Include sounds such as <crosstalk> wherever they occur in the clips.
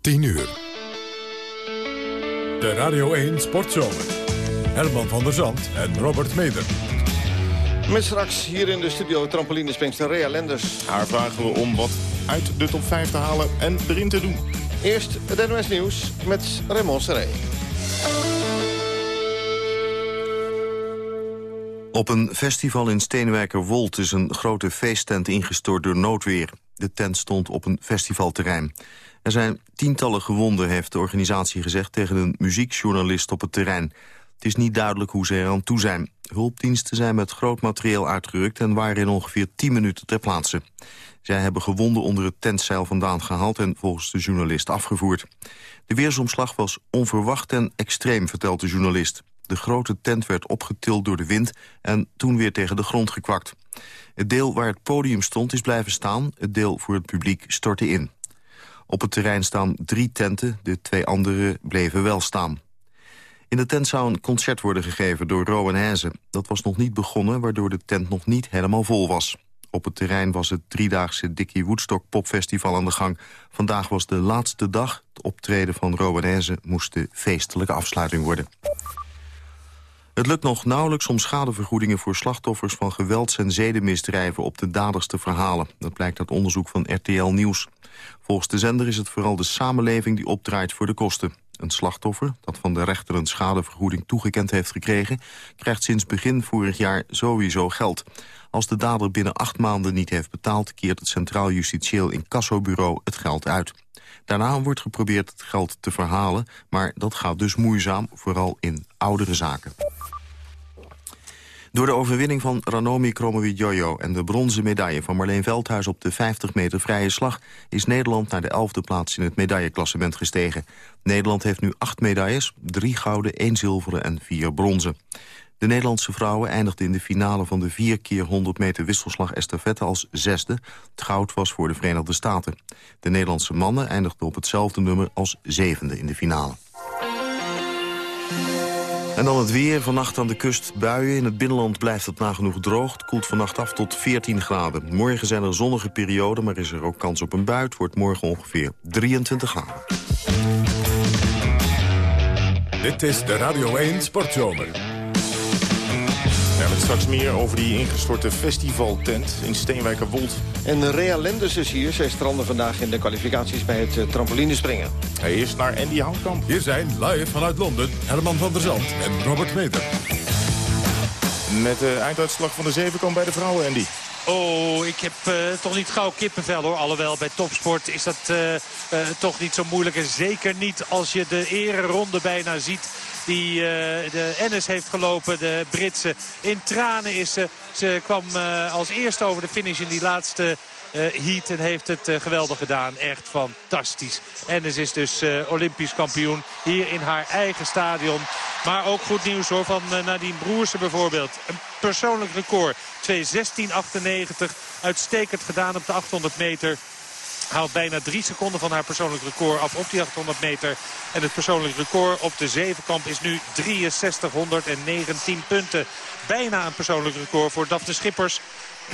10 uur. De Radio 1 Sportzomer. Herman van der Zand en Robert Meder. Met straks hier in de studio trampolinespringster Rea Lenders. Haar vragen we om wat uit de top 5 te halen en erin te doen. Eerst het NOS Nieuws met Raymond Serré. Op een festival in Steenwijkerwold is een grote feesttent ingestort door noodweer. De tent stond op een festivalterrein. Er zijn tientallen gewonden, heeft de organisatie gezegd... tegen een muziekjournalist op het terrein. Het is niet duidelijk hoe ze er aan toe zijn. Hulpdiensten zijn met groot materieel uitgerukt... en waren in ongeveer 10 minuten ter plaatse. Zij hebben gewonden onder het tentzeil vandaan gehaald... en volgens de journalist afgevoerd. De weersomslag was onverwacht en extreem, vertelt de journalist. De grote tent werd opgetild door de wind en toen weer tegen de grond gekwakt. Het deel waar het podium stond is blijven staan. Het deel voor het publiek stortte in. Op het terrein staan drie tenten, de twee andere bleven wel staan. In de tent zou een concert worden gegeven door Rowan Hezen. Dat was nog niet begonnen, waardoor de tent nog niet helemaal vol was. Op het terrein was het driedaagse Dickie Woodstock Popfestival aan de gang. Vandaag was de laatste dag. Het optreden van Rowan Hezen moest de feestelijke afsluiting worden. Het lukt nog nauwelijks om schadevergoedingen voor slachtoffers van gewelds- en zedenmisdrijven op de daders te verhalen. Dat blijkt uit onderzoek van RTL Nieuws. Volgens de zender is het vooral de samenleving die opdraait voor de kosten. Een slachtoffer, dat van de rechter een schadevergoeding toegekend heeft gekregen... krijgt sinds begin vorig jaar sowieso geld. Als de dader binnen acht maanden niet heeft betaald... keert het Centraal Justitieel Incassobureau het geld uit. Daarna wordt geprobeerd het geld te verhalen, maar dat gaat dus moeizaam, vooral in oudere zaken. Door de overwinning van Ranomi Kromowidjojo en de bronzen medaille van Marleen Veldhuis op de 50 meter vrije slag is Nederland naar de elfde plaats in het medailleklassement gestegen. Nederland heeft nu acht medailles, drie gouden, één zilveren en vier bronzen. De Nederlandse vrouwen eindigden in de finale van de 4 keer 100 meter wisselslag estafette als zesde. Het goud was voor de Verenigde Staten. De Nederlandse mannen eindigden op hetzelfde nummer als zevende in de finale. En dan het weer. Vannacht aan de kust buien. In het binnenland blijft het nagenoeg droog. Het koelt vannacht af tot 14 graden. Morgen zijn er zonnige perioden, maar is er ook kans op een bui. Het wordt morgen ongeveer 23 graden. Dit is de Radio 1 Sportzomer. Met straks meer over die ingestorte festivaltent in Steenwijkerwold. En Rea Lenders is hier. Zij stranden vandaag in de kwalificaties bij het uh, trampolinespringen. Hij is naar Andy Houtkamp. Hier zijn live vanuit Londen Herman van der Zand en Robert Meter. Met de einduitslag van de zevenkamp bij de vrouwen, Andy. Oh, ik heb uh, toch niet gauw kippenvel hoor. Alhoewel bij topsport is dat uh, uh, toch niet zo moeilijk. En zeker niet als je de ereronde bijna ziet die uh, de Ennis heeft gelopen. De Britse. In tranen is ze. Ze kwam uh, als eerste over de finish in die laatste uh, heat. En heeft het geweldig gedaan. Echt fantastisch. Ennis is dus Olympisch kampioen. Hier in haar eigen stadion. Maar ook goed nieuws hoor van Nadine Broersen bijvoorbeeld. Een persoonlijk record. 2.16.98. Uitstekend gedaan op de 800 meter haalt bijna drie seconden van haar persoonlijk record af op die 800 meter. En het persoonlijk record op de zevenkamp is nu 6319 punten. Bijna een persoonlijk record voor Daphne Schippers.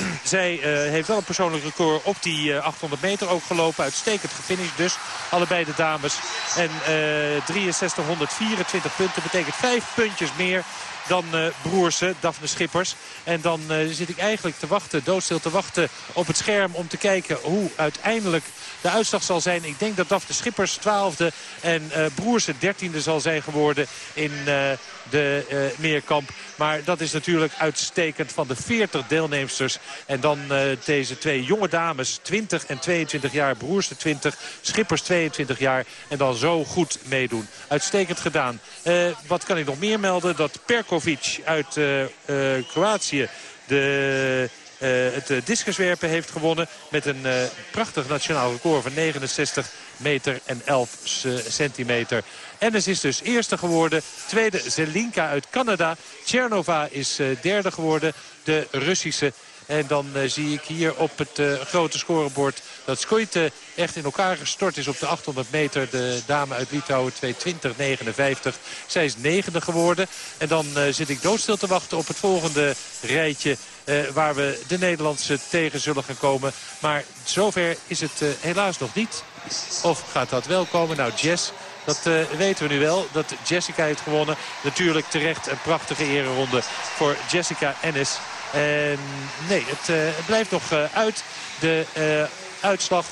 <clears throat> Zij uh, heeft wel een persoonlijk record op die uh, 800 meter ook gelopen. Uitstekend gefinished dus. Allebei de dames. En uh, 6324 punten betekent vijf puntjes meer dan uh, broersen, Daphne Schippers. En dan zit ik eigenlijk te wachten, doodstil te wachten op het scherm... om te kijken hoe uiteindelijk de uitslag zal zijn. Ik denk dat Daphne Schippers 12e en uh, Broersen 13e zal zijn geworden in de meerkamp. Maar dat is natuurlijk uitstekend van de 40 deelnemsters. En dan deze twee jonge dames, 20 en 22 jaar. Broersen 20, Schippers 22 jaar. En dan zo goed meedoen. Uitstekend gedaan. wat kan ik nog meer melden? Dat Perko uit uh, uh, Kroatië de, uh, het discuswerpen heeft gewonnen. Met een prachtig nationaal record van 69 meter en 11 centimeter. Ennis is dus eerste geworden. Tweede Zelinka uit Canada. Tchernova is derde geworden. De Russische en dan uh, zie ik hier op het uh, grote scorebord dat Skoite echt in elkaar gestort is op de 800 meter. De dame uit Litouwen 2.20.59. Zij is negende geworden. En dan zit ik doodstil te wachten op het volgende rijtje. waar we de Nederlandse tegen zullen gaan komen. Maar zover is het helaas nog niet. Of gaat dat wel komen? Nou, Jess, dat uh, weten we nu wel. Dat Jessica heeft gewonnen. Natuurlijk terecht een prachtige ereronde voor Jessica Ennis. En nee, het, het blijft nog uh, uit. De uitslag.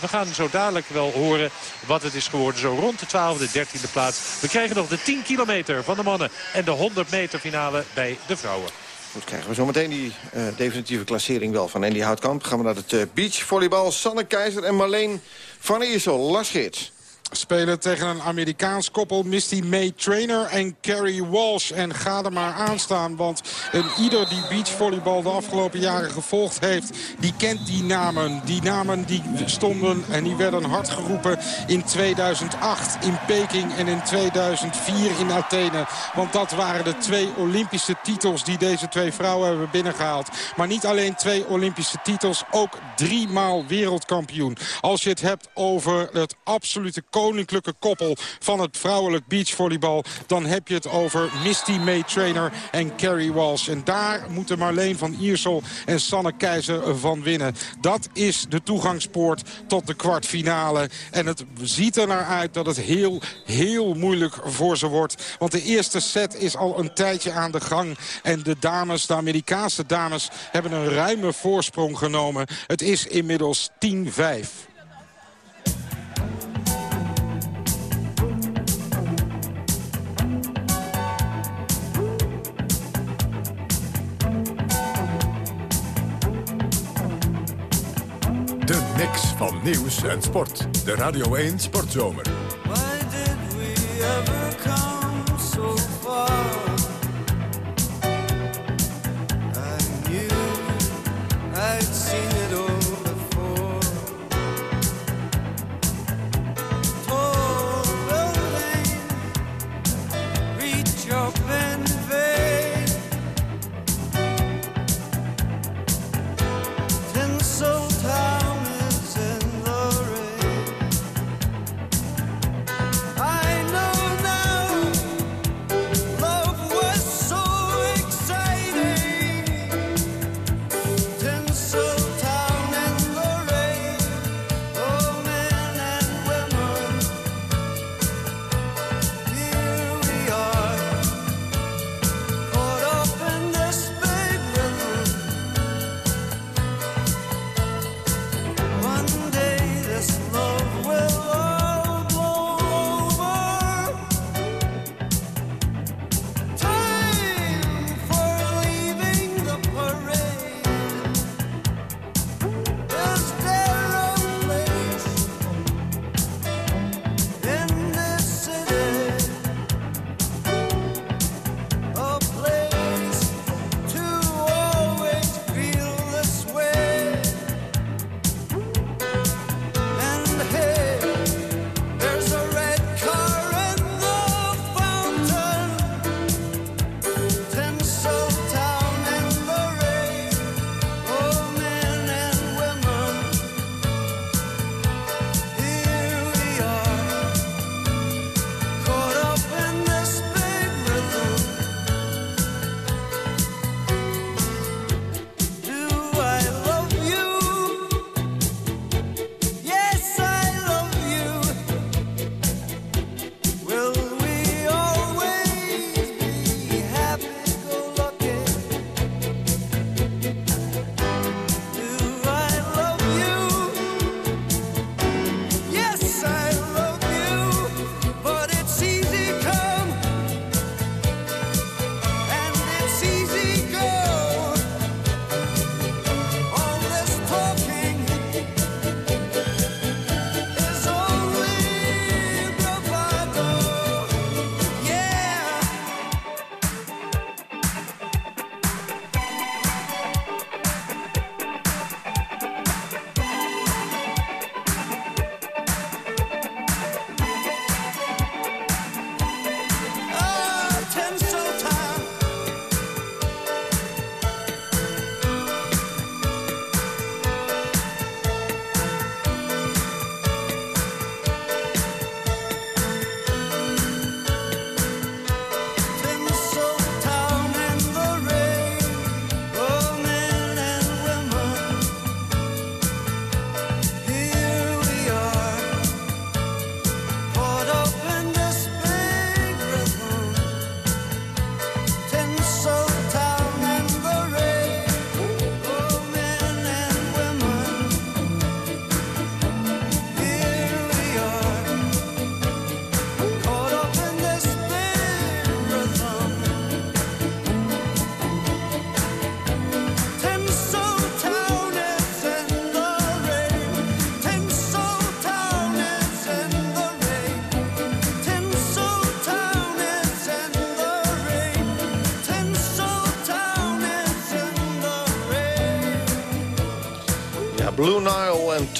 We gaan zo dadelijk wel horen wat het is geworden. Zo rond de 12e, 13e plaats. We krijgen nog de 10 kilometer van de mannen. En de 100 meter finale bij de vrouwen. Goed, krijgen we zometeen die definitieve klassering wel van Andy Houtkamp. Gaan we naar het uh, beachvolleybal. Sanne Keizer en Marleen van Iersel. Lars Geerts spelen tegen een Amerikaans koppel. Misty May Trainer en Carrie Walsh. En ga er maar aan staan. Want een ieder die beachvolleybal de afgelopen jaren gevolgd heeft... die kent die namen. Die namen die stonden en die werden hard geroepen in 2008 in Peking... en in 2004 in Athene. Want dat waren de twee Olympische titels die deze twee vrouwen hebben binnengehaald. Maar niet alleen twee Olympische titels, ook drie maal wereldkampioen. Als je het hebt over het absolute koninklijke koppel van het vrouwelijk beachvolleybal... dan heb je het over Misty May Trainer en Carrie Walsh. En daar moeten Marleen van Iersel en Sanne Keizer van winnen. Dat is de toegangspoort tot de kwartfinale. En het ziet er naar uit dat het heel, heel moeilijk voor ze wordt. Want de eerste set is al een tijdje aan de gang. En de dames, de Amerikaanse dames, hebben een ruime voorsprong genomen. Het is inmiddels 10-5. De mix van nieuws en sport. De Radio 1 Sportzomer. Why did we ever come so far? I knew I'd seen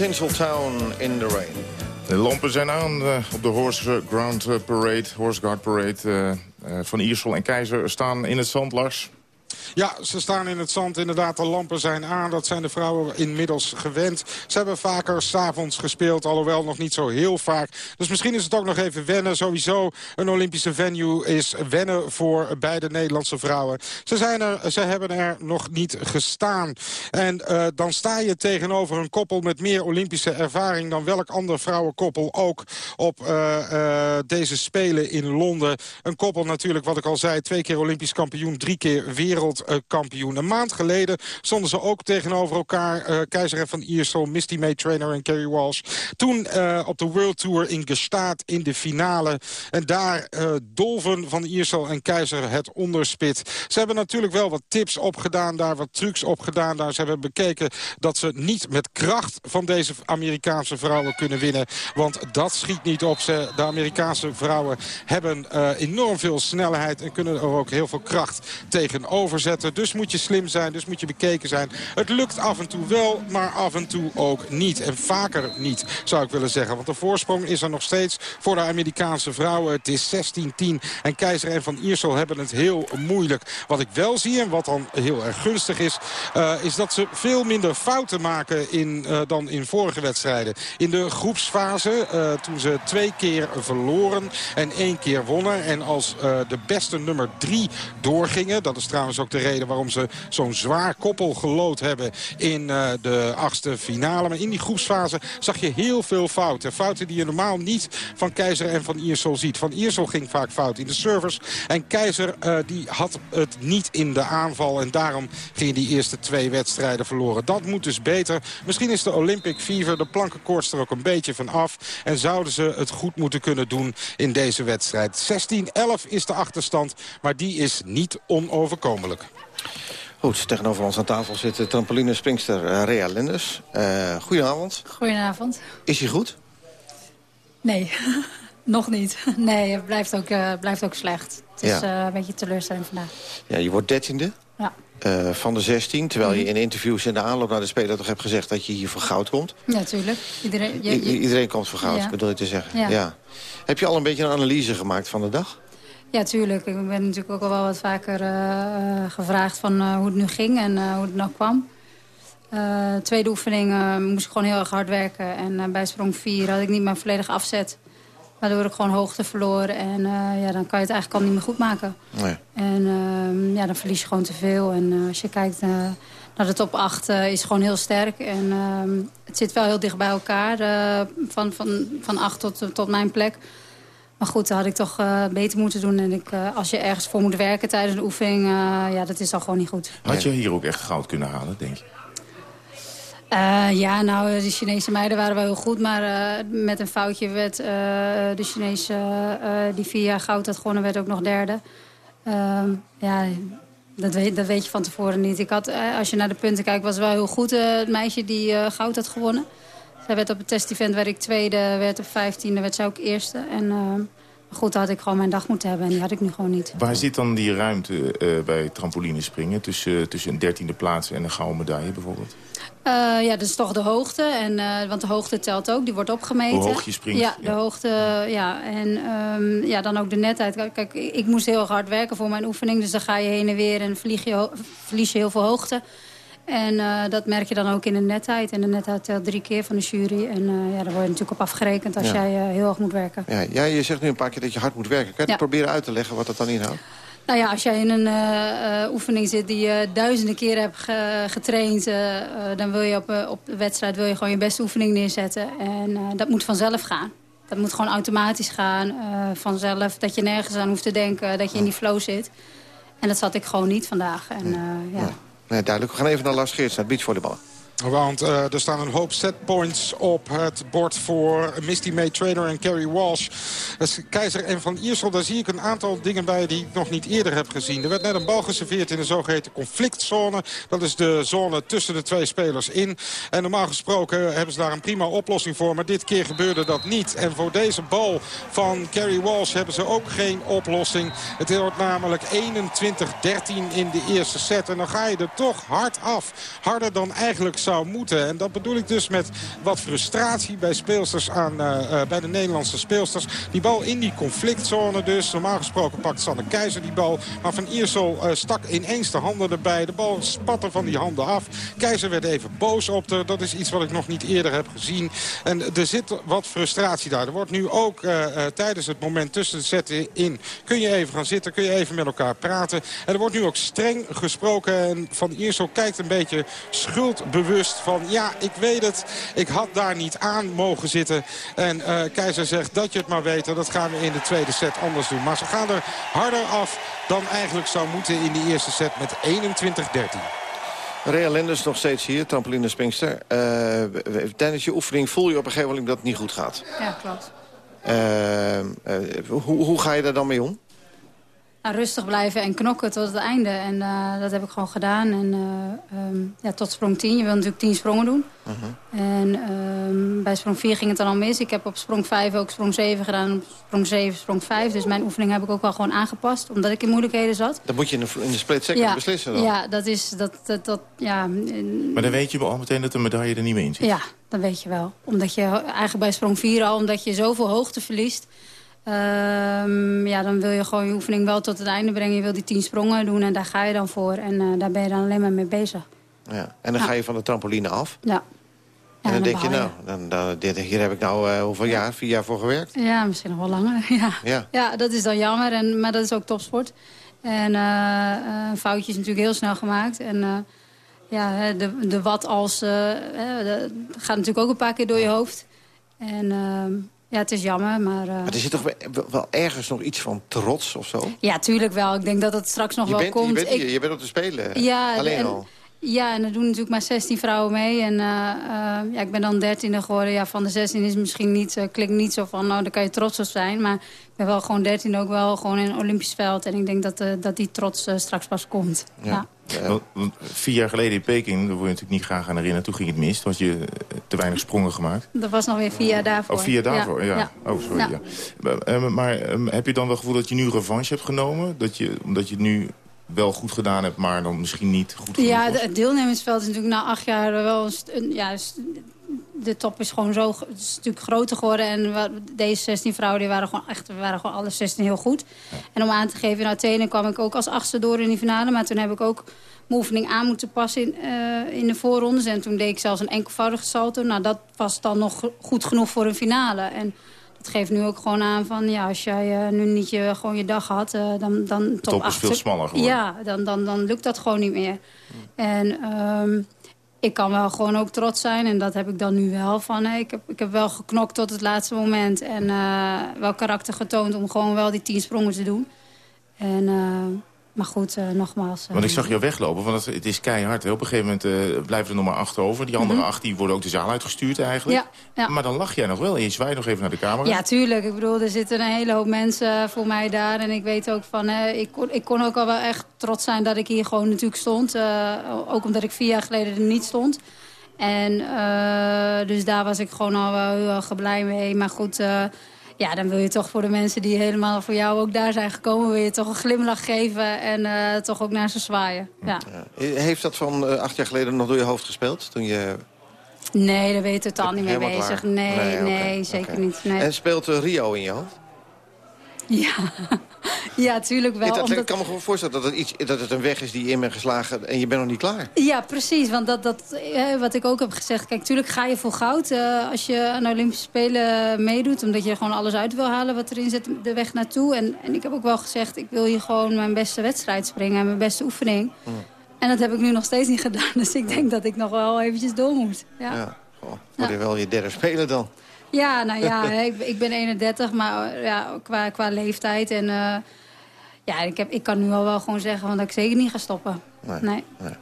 Tinseltown in the Rain. De lampen zijn aan eh, op de Horse Ground Parade, Horse Guard Parade. eh, eh, van Iersel en Keizer staan in het zand, Lars. Ja, ze staan in het zand. Inderdaad, de lampen zijn aan. Dat zijn de vrouwen inmiddels gewend. Ze hebben vaker s'avonds gespeeld, alhoewel nog niet zo heel vaak. Dus misschien is het ook nog even wennen. Sowieso een Olympische venue is wennen voor beide Nederlandse vrouwen. Ze, zijn er, ze hebben er nog niet gestaan. En eh, dan sta je tegenover een koppel met meer Olympische ervaring... dan welk ander vrouwenkoppel ook op eh, eh, deze Spelen in Londen. Een koppel natuurlijk, wat ik al zei, twee keer Olympisch kampioen... drie keer wereldkampioen. Een maand geleden stonden ze ook tegenover elkaar. eh, Keizer Van Iersel, Misty May Trainer en Kerry Walsh. Toen eh, op de World Tour in Gestaat in de finale. En daar eh, dolven Van Iersel en Keizer het onderspit. Ze hebben natuurlijk wel wat tips opgedaan daar, wat trucs opgedaan daar. Ze hebben bekeken dat ze niet met kracht van deze Amerikaanse vrouwen kunnen winnen. Want dat schiet niet op. Ze, de Amerikaanse vrouwen hebben enorm veel snelheid en kunnen er ook heel veel kracht tegenover zetten. Dus moet je slim zijn, dus moet je bekeken zijn. Het lukt af en toe wel, maar af en toe ook niet. En vaker niet, zou ik willen zeggen. Want de voorsprong is er nog steeds voor de Amerikaanse vrouwen. Het is 16-10 en Keizer en Van Iersel hebben het heel moeilijk. Wat ik wel zie en wat dan heel erg gunstig is... eh, is dat ze veel minder fouten maken in, eh, dan in vorige wedstrijden. In de groepsfase, eh, toen ze twee keer verloren en één keer wonnen... en als de beste nummer drie doorgingen... dat is trouwens ook de reden waarom ze zo'n zwaar koppel gelood hebben... in eh, de achtste finale. Maar in die groepsfase zag je heel veel fouten. Fouten die je normaal niet van Keizer en Van Iersel ziet. Van Iersel ging vaak fout in de servers. En Keizer eh, die had het niet in de aanval. En daarom gingen die eerste twee wedstrijden verloren. Dat moet dus beter. Misschien is de Olympic Fever, de plankenkoorts er ook een beetje van af. En zouden ze het goed moeten kunnen doen in deze wedstrijd. 16-11 is de achterstand, maar die is niet onoverkomelijk. Goed, tegenover ons aan tafel zit de trampolinespringster eh, Rea Linders. Eh goedenavond. Goedenavond. Is hij goed? Nee, <laughs> nog niet. <laughs> Nee, het blijft ook, eh, blijft ook slecht. Het is een beetje teleurstelling vandaag. Ja, je wordt dertiende Ja, van de 16. Terwijl Mhm. je in interviews in de aanloop naar de Spelen toch hebt gezegd... dat je hier voor goud komt. natuurlijk. Iedereen, je- I- je- iedereen komt voor goud, bedoel je te zeggen. Ja. Heb je al een beetje een analyse gemaakt van de dag? Ja, tuurlijk. Ik ben natuurlijk ook al wel wat vaker eh, eh, gevraagd van eh, hoe het nu ging en hoe het nou kwam. Tweede oefening moest ik gewoon heel erg hard werken. En bij sprong 4 had ik niet mijn volledige afzet. Waardoor ik gewoon hoogte verloor. En ja, dan kan je het eigenlijk al niet meer goed maken. Nee. En ehm, ja, dan verlies je gewoon te veel. En als je kijkt naar de top 8 eh, is het gewoon heel sterk. En ehm, het zit wel heel dicht bij elkaar. van, van, van 8 tot, tot mijn plek. Maar goed, dat had ik toch eh, beter moeten doen. En ik, eh, als je ergens voor moet werken tijdens een oefening... eh, ja, dat is dan gewoon niet goed. Had je hier ook echt goud kunnen halen, denk je? Ja, nou, de Chinese meiden waren wel heel goed. Maar met een foutje werd de Chinese die vier jaar goud had gewonnen... werd ook nog derde. Ehm, ja, dat weet, dat weet je van tevoren niet. Ik had, als je naar de punten kijkt, was het wel heel goed. het meisje die goud had gewonnen. Zij werd op het test-event waar ik tweede werd op vijftiende, werd zij ook eerste. En ehm, goed, dan had ik gewoon mijn dag moeten hebben. En die had ik nu gewoon niet. Waar zit dan die ruimte eh, bij trampolinespringen... Tussen, tussen een dertiende plaats en een gouden medaille bijvoorbeeld? Eh, ja, dat is toch de hoogte. En, eh, want de hoogte telt ook, die wordt opgemeten. Hoe hoog je springt, Ja, de ja. hoogte, ja. En ehm, ja, dan ook de netheid. Kijk, Kijk, ik moest heel hard werken voor mijn oefening. Dus dan ga je heen en weer en vlieg je, verlies je heel veel hoogte. En eh, dat merk je dan ook in de netheid. En de netheid telt drie keer van de jury. En eh, ja, daar word je natuurlijk op afgerekend als Ja. jij eh, heel erg moet werken. Ja, ja, je zegt nu een paar keer dat je hard moet werken. Kan je Ja. proberen uit te leggen wat dat dan inhoudt? Nou ja, als jij in een oefening zit die je duizenden keren hebt ge- getraind... dan wil je op, op de wedstrijd wil je gewoon je beste oefening neerzetten. En dat moet vanzelf gaan. Dat moet gewoon automatisch gaan, vanzelf. Dat je nergens aan hoeft te denken, dat je in die flow zit. En dat zat ik gewoon niet vandaag. En, ja. Nee, duidelijk. We gaan even naar Lars Geerts, naar het beachvolleybal. Want eh, er staan een hoop setpoints op het bord voor Misty May Trainer en Kerry Walsh. Keizer en Van Iersel, daar zie ik een aantal dingen bij die ik nog niet eerder heb gezien. Er werd net een bal geserveerd in de zogeheten conflictzone. Dat is de zone tussen de twee spelers in. En normaal gesproken hebben ze daar een prima oplossing voor. Maar dit keer gebeurde dat niet. En voor deze bal van Kerry Walsh hebben ze ook geen oplossing. Het wordt namelijk 21-13 in de eerste set. En dan ga je er toch hard af. Harder dan eigenlijk zou moeten. En dat bedoel ik dus met wat frustratie bij, speelsters aan, uh, bij de Nederlandse speelsters. Die bal in die conflictzone dus. Normaal gesproken pakt Sanne Keizer die bal. Maar Van Iersel uh, stak ineens de handen erbij. De bal spatte van die handen af. Keizer werd even boos op haar. Dat is iets wat ik nog niet eerder heb gezien. En er zit wat frustratie daar. Er wordt nu ook tijdens het moment tussen de zetten in... kun je even gaan zitten, kun je even met elkaar praten. En er wordt nu ook streng gesproken. En Van Iersel kijkt een beetje schuldbewust van... ja, ik weet het, ik had daar niet aan mogen zitten. En uh, Keizer zegt dat je het maar weet. En dat gaan we in de tweede set anders doen. Maar ze gaan er harder af dan eigenlijk zou moeten in de eerste set met 21-13. Rea Lenders nog steeds hier, trampoline springster. Uh, tijdens je oefening voel je op een gegeven moment dat het niet goed gaat. Ja, klopt. Uh, uh, hoe, hoe ga je daar dan mee om? Nou, rustig blijven en knokken tot het einde. En uh, dat heb ik gewoon gedaan. En uh, um, ja, tot sprong 10. Je wil natuurlijk 10 sprongen doen. Uh -huh. En um, bij sprong 4 ging het dan al mis. Ik heb op sprong 5 ook sprong 7 gedaan. Op sprong 7 sprong 5. Dus mijn oefening heb ik ook wel gewoon aangepast. Omdat ik in moeilijkheden zat. Dat moet je in de, in de split second ja, beslissen dan? Ja, dat is... Dat, dat, dat, ja, maar dan weet je al meteen dat de medaille er niet meer in zit? Ja, dat weet je wel. Omdat je eigenlijk bij sprong 4 al... Omdat je zoveel hoogte verliest... Um, ja, dan wil je gewoon je oefening wel tot het einde brengen. Je wil die tien sprongen doen en daar ga je dan voor. En uh, daar ben je dan alleen maar mee bezig. Ja. En dan ja. ga je van de trampoline af. Ja. en dan, dan denk je, nou, dan, dan, dit, hier heb ik nou uh, hoeveel ja. jaar, vier jaar voor gewerkt? Ja, misschien nog wel langer. <laughs> ja. Ja. ja, dat is dan jammer, en, maar dat is ook topsport. En uh, een foutje is natuurlijk heel snel gemaakt. En ja, de, de wat als, de, gaat natuurlijk ook een paar keer door je hoofd. En ehm, ja, het is jammer, maar... Uh... Maar er zit toch wel ergens nog iets van trots of zo? Ja, tuurlijk wel. Ik denk dat het straks nog je wel bent, komt. Je bent, ik... je, je bent op te spelen, ja, alleen en, al. Ja, en er doen natuurlijk maar 16 vrouwen mee. En uh, uh, ja, ik ben dan 13e geworden. Ja, van de 16 is misschien niet, klinkt niet zo van, nou, daar kan je trots op zijn. Maar ik ben wel gewoon 13 ook wel gewoon in een Olympisch veld. En ik denk dat, dat die trots straks pas komt. Ja. ja. Ja. Vier jaar geleden in Peking, daar word je natuurlijk niet graag aan herinneren. Toen ging het mis, toen had je te weinig sprongen gemaakt. Dat was nog weer vier jaar daarvoor. Oh, vier jaar daarvoor, ja. ja. Oh, sorry, ja. Maar um, heb je dan wel het gevoel dat je nu revanche hebt genomen? Dat je, omdat je nu wel goed gedaan hebt, maar dan misschien niet goed genoeg Ja, het deelnemersveld is natuurlijk na acht jaar wel... Een, ja, de top is gewoon zo is natuurlijk groter geworden. En deze 16 vrouwen die waren gewoon echt, waren gewoon alle 16 heel goed. Ja. En om aan te geven, in Athene kwam ik ook als achtste door in die finale. Maar toen heb ik ook mijn oefening aan moeten passen in, uh, in de voorrondes. En toen deed ik zelfs een enkelvoudige salto. Nou, dat was dan nog goed genoeg voor een finale. En dat geeft nu ook gewoon aan van, ja, als jij uh, nu niet je, gewoon je dag had, uh, dan, dan top, top is veel smaller geworden. Ja, dan, dan, dan lukt dat gewoon niet meer. Hmm. En um, ik kan wel gewoon ook trots zijn. En dat heb ik dan nu wel van. Hè. Ik, heb, ik heb wel geknokt tot het laatste moment. En uh, wel karakter getoond om gewoon wel die tien sprongen te doen. En, uh, maar goed, uh, nogmaals. want ik zag jou weglopen, want het, het is keihard. Hè. Op een gegeven moment blijven er nog maar acht over. Die andere mm -hmm. acht die worden ook de zaal uitgestuurd eigenlijk. Ja, ja. Maar dan lach jij nog wel. En je zwaait nog even naar de camera. Ja, tuurlijk. Ik bedoel, er zitten een hele hoop mensen voor mij daar. En ik weet ook van, ik, kon, ik kon ook al wel echt trots zijn dat ik hier gewoon natuurlijk stond. Ook omdat ik vier jaar geleden er niet stond. En uh, dus daar was ik gewoon al wel heel erg blij mee. Maar goed, uh, ja, dan wil je toch voor de mensen die helemaal voor jou ook daar zijn gekomen... wil je toch een glimlach geven en uh, toch ook naar ze zwaaien. Ja. Ja. Heeft dat van acht jaar geleden nog door je hoofd gespeeld? Toen je... Nee, daar ben je totaal niet mee bezig. Nee, nee, okay. nee zeker okay. niet. Nee. En speelt Rio in je hoofd? Ja, <laughs> ja, tuurlijk wel. Ik, omdat... kan me gewoon voorstellen dat het, iets, dat het een weg is die je in bent geslagen en je bent nog niet klaar. Ja, precies. Want dat, dat, eh, wat ik ook heb gezegd, kijk, tuurlijk ga je voor goud uh, als je aan de Olympische Spelen meedoet. Omdat je gewoon alles uit wil halen wat erin zit, de weg naartoe. En, en ik heb ook wel gezegd, ik wil hier gewoon mijn beste wedstrijd springen en mijn beste oefening. En dat heb ik nu nog steeds niet <laughs> gedaan. Dus ik denk dat ik nog wel eventjes door moet. Ja, ja. Word je wel je derde spelen dan? Ja, nou ja, ik, ik, ben 31, maar ja, qua, qua leeftijd. En uh, ja, ik, heb, ik kan nu al wel gewoon zeggen dat ik zeker niet ga stoppen. Nee. nee. nee.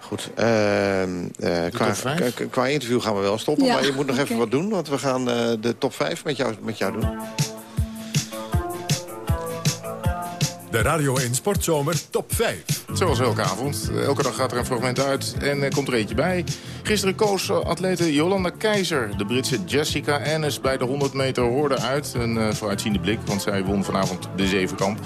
Goed. Uh, uh, qua, qua, interview gaan we wel stoppen. Ja, maar je moet nog okay. even <laughs> wat doen, want we gaan de top 5 met jou, met jou doen. De Radio 1 Sportzomer Top 5. Zoals elke avond. Elke dag gaat er een fragment uit en er komt er eentje bij. Gisteren koos atlete Jolanda Keizer de Britse Jessica Ennis bij de 100 meter hoorde uit. Een uh, vooruitziende blik, want zij won vanavond de zevenkamp.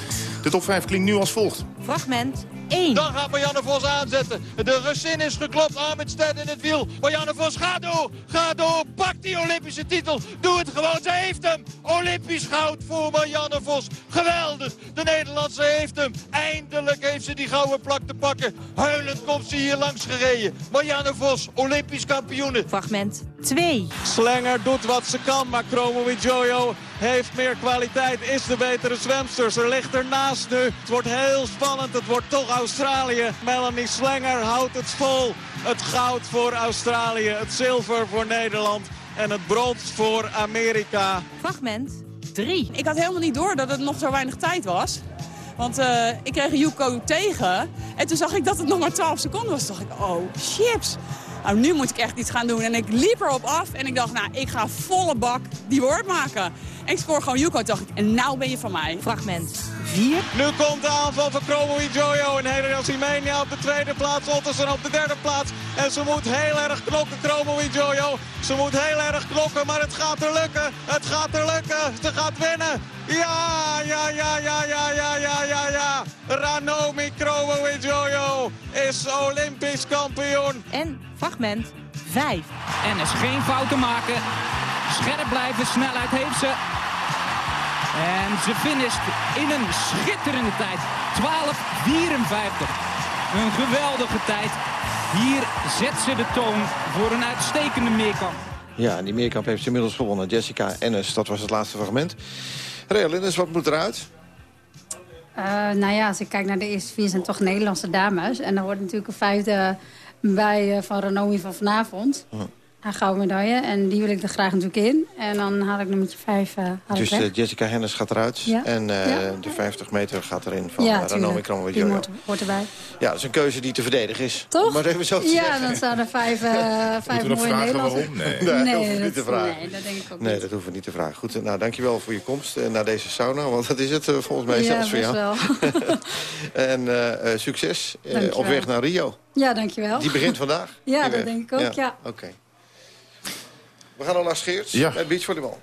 De top 5 klinkt nu als volgt. Fragment 1. Dan gaat Marianne Vos aanzetten. De Russin is geklopt. Armstead in het wiel. Marianne Vos, ga door. Ga door. Pak die Olympische titel. Doe het gewoon. Ze heeft hem. Olympisch goud voor Marianne Vos. Geweldig. De Nederlandse heeft hem. Eindelijk heeft ze die gouden plak te pakken. Huilend komt ze hier langs gereden. Marianne Vos, Olympisch kampioene. Fragment 2. Slenger doet wat ze kan, maar Chromo Jojo heeft meer kwaliteit. Is de betere zwemster. Ze ligt ernaast nu. Het wordt heel spannend. Het wordt toch Australië. Melanie Slenger houdt het vol. Het goud voor Australië. Het zilver voor Nederland. En het brons voor Amerika. Fragment 3. Ik had helemaal niet door dat het nog zo weinig tijd was. Want uh, ik kreeg Yuko tegen. En toen zag ik dat het nog maar 12 seconden was. Toen dacht ik, oh, chips. Nou, nu moet ik echt iets gaan doen. En ik liep erop af en ik dacht, nou, ik ga volle bak die woord maken. En ik scoor gewoon Yuko, dacht ik. En nou ben je van mij. Fragment 4. Nu komt de aanval van Chromo Jojo en Helena Simenia op de tweede plaats. Ottersen op de derde plaats. En ze moet heel erg klokken, Chromo Jojo. Ze moet heel erg klokken, maar het gaat er lukken. Het gaat er lukken. Ze gaat winnen. Ja, ja, ja, ja, ja, ja, ja, ja, ja. Ranomi Chromo Jojo is Olympisch kampioen. En fragment 5. En is geen fouten maken. Scherp blijven, snelheid heeft ze. En ze finisht in een schitterende tijd. 12.54. Een geweldige tijd. Hier zet ze de toon voor een uitstekende meerkamp. Ja, die meerkamp heeft ze inmiddels gewonnen. Jessica Ennis, dat was het laatste fragment. Real Lindes, wat moet eruit? Uh, nou ja, als ik kijk naar de eerste vier zijn toch Nederlandse dames. En dan wordt natuurlijk een vijfde bij uh, van Ranomi van vanavond. Uh -huh een gouden medaille. En die wil ik er graag natuurlijk in. En dan haal ik nummer 5 uh, Dus uh, Jessica Hennis gaat eruit. Ja. En uh, ja. de 50 meter gaat erin van ja, uh, Ranomi Kromowidjojo. Die hoort, hoort erbij. Ja, dat is een keuze die te verdedigen is. Toch? Maar even zo te ja, zeggen. dan staan er vijf, vijf mooie Nederlanders. Nee, nee, nee, dat hoeven we niet te vragen. Nee, dat denk ik ook nee, niet. dat hoeven we niet te vragen. Goed, nou, dankjewel voor je komst naar deze sauna. Want dat is het volgens mij ja, zelfs voor jou. Wel. <laughs> en succes op weg naar Rio. Ja, dankjewel. Die begint vandaag. ja, dat denk ik ook, ja. Oké. We gaan al naar Scheerts ja. bij beachvolleybal.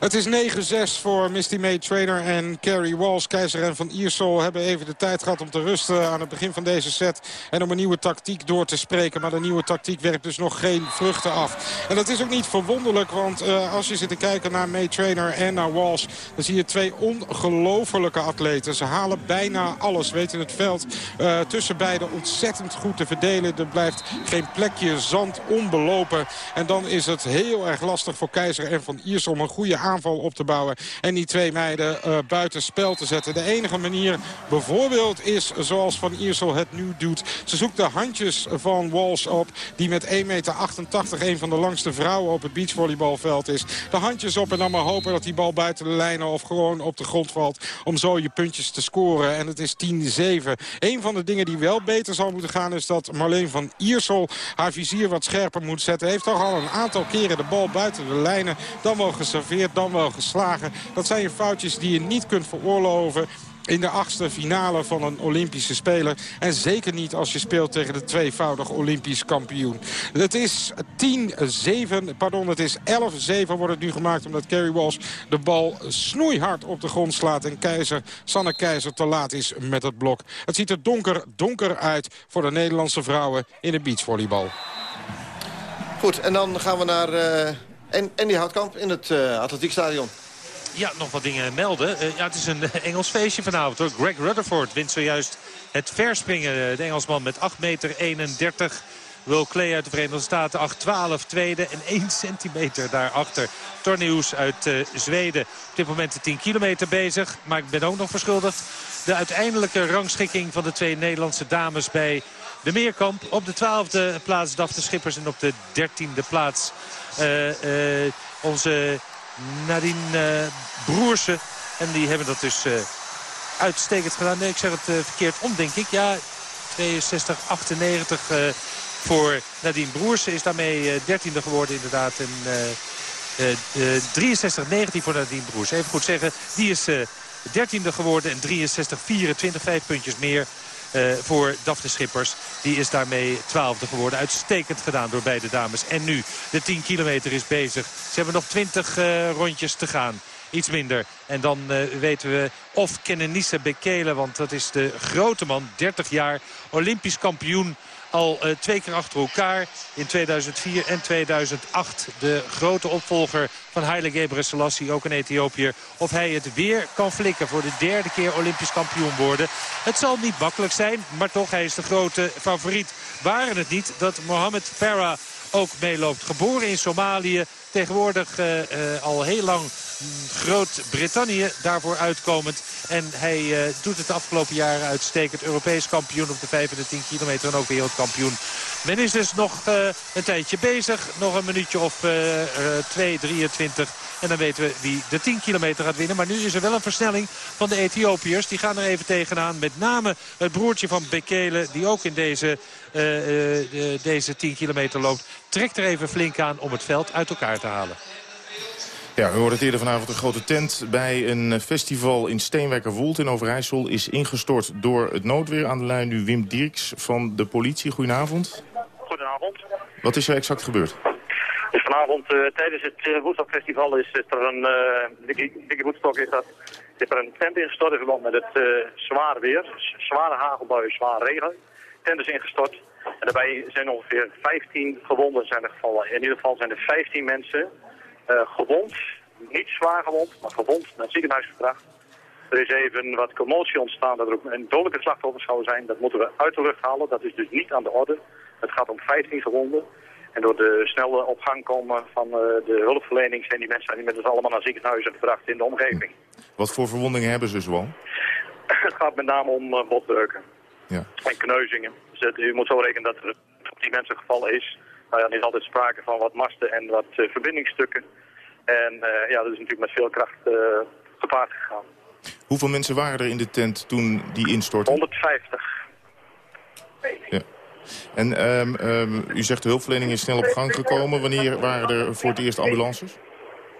Het is 9-6 voor Misty May Trainer en Carrie Walsh. Keizer en Van Iersel hebben even de tijd gehad om te rusten aan het begin van deze set. En om een nieuwe tactiek door te spreken. Maar de nieuwe tactiek werpt dus nog geen vruchten af. En dat is ook niet verwonderlijk. Want uh, als je zit te kijken naar May Trainer en naar Walsh. Dan zie je twee ongelofelijke atleten. Ze halen bijna alles. Weten het veld uh, tussen beiden ontzettend goed te verdelen. Er blijft geen plekje zand onbelopen. En dan is het heel erg lastig voor Keizer en Van Iersel om een goede aanval op te bouwen. En die twee meiden uh, buiten spel te zetten. De enige manier bijvoorbeeld is zoals Van Iersel het nu doet. Ze zoekt de handjes van Walsh op. Die met 1,88 meter een van de langste vrouwen op het beachvolleybalveld is. De handjes op en dan maar hopen dat die bal buiten de lijnen of gewoon op de grond valt. Om zo je puntjes te scoren. En het is 10-7. Een van de dingen die wel beter zal moeten gaan is dat Marleen van Iersel haar vizier wat scherper moet zetten. Heeft toch al een aantal keren de bal buiten de lijnen. Dan wel geserveerd, geslagen. Dat zijn foutjes die je niet kunt veroorloven in de achtste finale van een Olympische Speler. En zeker niet als je speelt tegen de tweevoudig Olympisch kampioen. Het is 10-7, pardon, het is 11-7 wordt het nu gemaakt... omdat Kerry Walsh de bal snoeihard op de grond slaat... en Keizer, Sanne Keizer te laat is met het blok. Het ziet er donker, donker uit voor de Nederlandse vrouwen in de beachvolleybal. Goed, en dan gaan we naar uh, Andy Houtkamp in het uh, atletiekstadion. Ja, nog wat dingen melden. Uh, ja, het is een <laughs> Engels feestje vanavond hoor. Greg Rutherford wint zojuist het verspringen. De Engelsman met 8 meter 31. Will Clay uit de Verenigde Staten 8-12 tweede en 1 <laughs> centimeter daarachter. Torneus uit Zweden. Op dit moment de 10 kilometer bezig. Maar ik ben ook nog verschuldigd. De uiteindelijke rangschikking van de twee Nederlandse dames bij de Meerkamp. Op de 12e plaats Dafne Schippers en op de 13e plaats uh, uh, onze Nadine Broersen. En die hebben dat dus uitstekend gedaan. Nee, ik zeg het verkeerd om, denk ik. Ja, 62, 98 voor Nadine Broersen is daarmee dertiende geworden inderdaad. En eh, eh, 63-19 voor Nadine Broers. Even goed zeggen, die is eh, dertiende geworden en 63-24, vijf puntjes meer. Eh, voor Daphne Schippers. Die is daarmee twaalfde geworden. Uitstekend gedaan door beide dames. En nu, de 10 kilometer is bezig. Ze hebben nog 20 eh, rondjes te gaan. Iets minder. En dan eh, weten we of Kenenisse Bekele, want dat is de grote man, 30 jaar, Olympisch kampioen. Al eh, twee keer achter elkaar in 2004 en 2008. De grote opvolger van Haile Gebrselassie, ook een Ethiopiër. Of hij het weer kan flikken voor de derde keer Olympisch kampioen worden. Het zal niet makkelijk zijn, maar toch hij is de grote favoriet. Waren het niet dat Mohamed Farah ook meeloopt. Geboren in Somalië, tegenwoordig eh, eh, al heel lang Groot-Brittannië daarvoor uitkomend. En hij eh, doet het de afgelopen jaren uitstekend. Europees kampioen op de 5 en de 10 kilometer en ook wereldkampioen. Men is dus nog eh, een tijdje bezig. Nog een minuutje of eh, 2, 23. En dan weten we wie de 10 kilometer gaat winnen. Maar nu is er wel een versnelling van de Ethiopiërs. Die gaan er even tegenaan. Met name het broertje van Bekele, die ook in deze, eh, deze 10 kilometer loopt. Trekt er even flink aan om het veld uit elkaar te halen. Ja, we hoorden het eerder vanavond. Een grote tent bij een festival in Steenwijkerwold in Overijssel... is ingestort door het noodweer. Aan de lijn nu Wim Dierks van de politie. Goedenavond. Goedenavond. Wat is er exact gebeurd? Dus vanavond eh, tijdens het uh, is, is er een uh, dikke, is dat. Is er een tent ingestort in verband met het uh, zware weer. Zware hagelbuien, zware regen. Tent is ingestort. En daarbij zijn ongeveer 15 gewonden zijn er gevallen. In ieder geval zijn er 15 mensen gewond. Niet zwaar gewond, maar gewond naar het ziekenhuis gebracht. Er is even wat commotie ontstaan dat er ook een dodelijke slachtoffers zouden zijn. Dat moeten we uit de lucht halen. Dat is dus niet aan de orde. Het gaat om 15 gewonden. En door de snelle op gang komen van uh, de hulpverlening zijn die mensen inmiddels allemaal naar ziekenhuizen gebracht in de omgeving. Wat voor verwondingen hebben ze zoal? <laughs> het gaat met name om uh, botbreuken ja. en kneuzingen. Dus u moet zo rekenen dat er op die mensen gevallen is. Nou ja, er is altijd sprake van wat masten en wat uh, verbindingsstukken. En ja, dat is natuurlijk met veel kracht gepaard gegaan. Hoeveel mensen waren er in de tent toen die instortte? 150. Ja. En um, um, u zegt de hulpverlening is snel op gang gekomen. Wanneer waren er voor het eerst ambulances?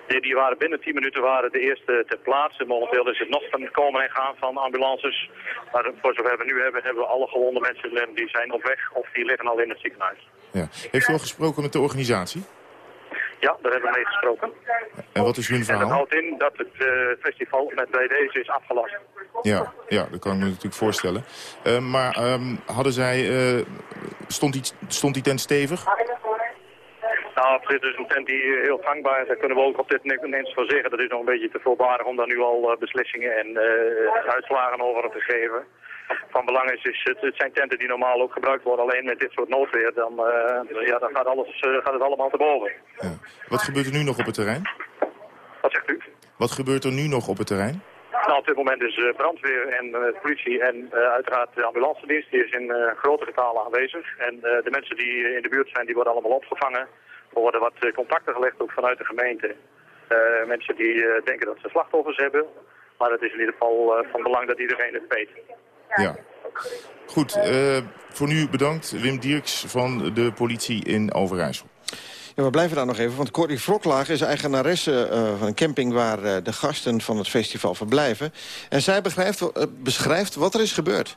Die, die waren binnen 10 minuten waren de eerste ter plaatse. Momenteel is het nog van komen en gaan van ambulances. Maar voor zover we nu hebben, hebben we alle gewonde mensen die zijn op weg of die liggen al in het ziekenhuis. Ja. Heeft u al gesproken met de organisatie? Ja, daar hebben we mee gesproken. En wat is hun verhaal? En dat houdt in dat het uh, festival met bij deze is afgelast. Ja, ja, dat kan ik me natuurlijk voorstellen. Uh, maar um, hadden zij, uh, stond, die, stond die tent stevig? Nou, dit is een tent die heel gangbaar is. Daar kunnen we ook op dit moment van zeggen. Dat is nog een beetje te voorbarig om daar nu al beslissingen en uitslagen over te geven van belang is, is het, het zijn tenten die normaal ook gebruikt worden. Alleen met dit soort noodweer, dan, uh, ja, dan gaat, alles, uh, gaat het allemaal te boven. Ja. Wat gebeurt er nu nog op het terrein? Wat zegt u? Wat gebeurt er nu nog op het terrein? Nou, op dit moment is uh, brandweer en politie en uiteraard de ambulance dienst die is in grote getalen aanwezig. En de mensen die in de buurt zijn, die worden allemaal opgevangen. Er worden wat contacten gelegd ook vanuit de gemeente. mensen die denken dat ze slachtoffers hebben. Maar het is in ieder geval van belang dat iedereen het weet. Ja. Goed, uh, voor nu bedankt Wim Dierks van de politie in Overijssel. Ja, we blijven daar nog even, want Corrie Wroklaag is eigenaresse uh, van een camping... waar uh, de gasten van het festival verblijven. En zij begrijpt, beschrijft wat er is gebeurd.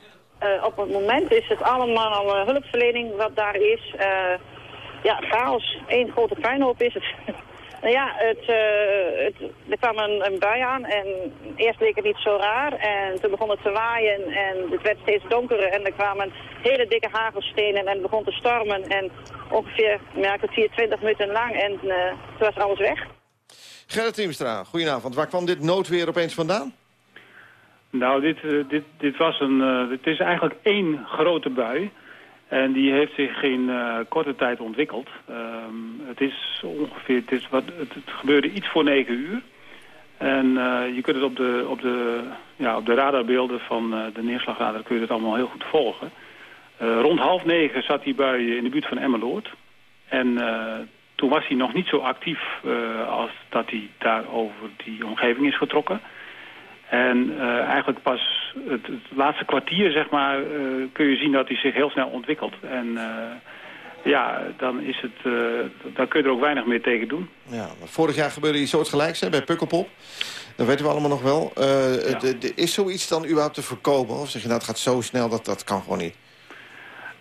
op het moment is het allemaal hulpverlening wat daar is. ja, chaos. Eén grote puinhoop is het. <laughs> Nou ja, het, uh, het, er kwam een, een, bui aan en eerst leek het niet zo raar. En toen begon het te waaien en het werd steeds donkerder. En er kwamen hele dikke hagelstenen en het begon te stormen. En ongeveer ja, kwartier, 20 minuten lang en uh, toen was alles weg. Gerrit Teamstra, goedenavond. Waar kwam dit noodweer opeens vandaan? Nou, dit, uh, dit, dit was een, het is eigenlijk één grote bui. En die heeft zich in uh, korte tijd ontwikkeld. Um, het is ongeveer, het, is wat, het, gebeurde iets voor negen uur. En uh, je kunt het op de, op de, ja, op de radarbeelden van uh, de neerslagradar kun je het allemaal heel goed volgen. rond half negen zat die bui in de buurt van Emmeloord. En toen was hij nog niet zo actief als dat hij daar over die omgeving is getrokken. En eigenlijk pas het, het, laatste kwartier, zeg maar, uh, kun je zien dat hij zich heel snel ontwikkelt. En uh, ja, dan, is het, eh, dan kun je er ook weinig meer tegen doen. Ja, vorig jaar gebeurde iets soortgelijks hè, bij Pukkelpop. Dat weten we allemaal nog wel. Eh, de- is zoiets dan überhaupt te voorkomen? Of zeg je nou, het gaat zo snel, dat, dat kan gewoon niet?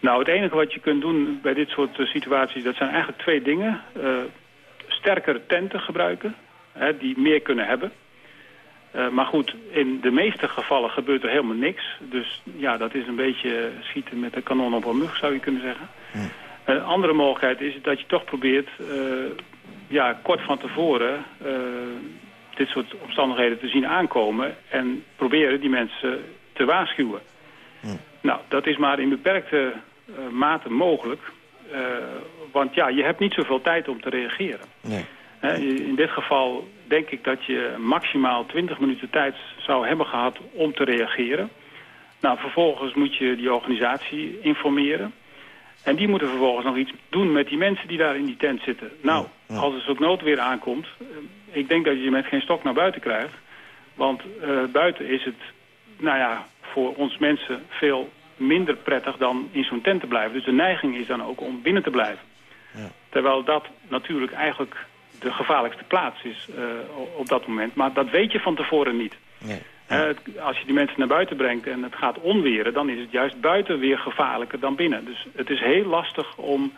Nou, het enige wat je kunt doen bij dit soort eh, situaties, dat zijn eigenlijk twee dingen. Eh, sterkere tenten gebruiken, hè, die meer kunnen hebben. Eh, maar goed, in de meeste gevallen gebeurt er helemaal niks. Dus ja, dat is een beetje schieten met de kanon op een mug, zou je kunnen zeggen. Een andere mogelijkheid is dat je toch probeert, eh, ja, kort van tevoren, eh, dit soort omstandigheden te zien aankomen en proberen die mensen te waarschuwen. Nou, dat is maar in beperkte mate mogelijk. want ja, je hebt niet zoveel tijd om te reageren. Nee. In dit geval denk ik dat je maximaal 20 minuten tijd zou hebben gehad om te reageren. Nou, vervolgens moet je die organisatie informeren. En die moeten vervolgens nog iets doen met die mensen die daar in die tent zitten. Nou, als er zo'n noodweer aankomt, eh, ik denk dat je je met geen stok naar buiten krijgt. Want eh, buiten is het, nou ja, voor ons mensen veel minder prettig dan in zo'n tent te blijven. Dus de neiging is dan ook om binnen te blijven. Terwijl dat natuurlijk eigenlijk de gevaarlijkste plaats is eh, op dat moment. Maar dat weet je van tevoren niet. Het- als je die mensen naar buiten brengt en het gaat onweren... dan is het juist buiten weer gevaarlijker dan binnen. Dus het is heel lastig om,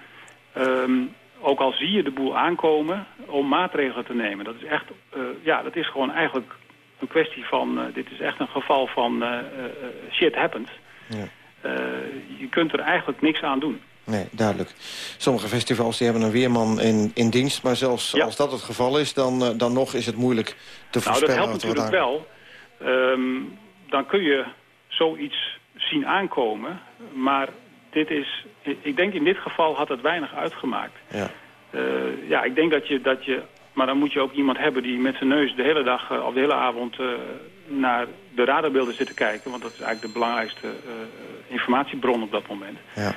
ehm, ook al zie je de boel aankomen... om maatregelen te nemen. Dat is echt, eh, ja, dat is gewoon eigenlijk een kwestie van... eh, dit is echt een geval van eh, eh, eh, shit happens. Ja. Eh, je kunt er eigenlijk niks aan doen. Nee, duidelijk. Sommige festivals die hebben een weerman in, in dienst... maar zelfs als dat het geval is, dan, eh, dan nog is het moeilijk te Nou, dat voorspellen. helpt natuurlijk wel. Ehm, dan kun je zoiets zien aankomen. Maar dit is, ik denk in dit geval had het weinig uitgemaakt. Ja. Eh, ja, ik denk dat je, dat je, maar dan moet je ook iemand hebben die met zijn neus de hele dag eh, of de hele avond naar de radarbeelden zit te kijken. Want dat is eigenlijk de belangrijkste informatiebron op dat moment. Ja.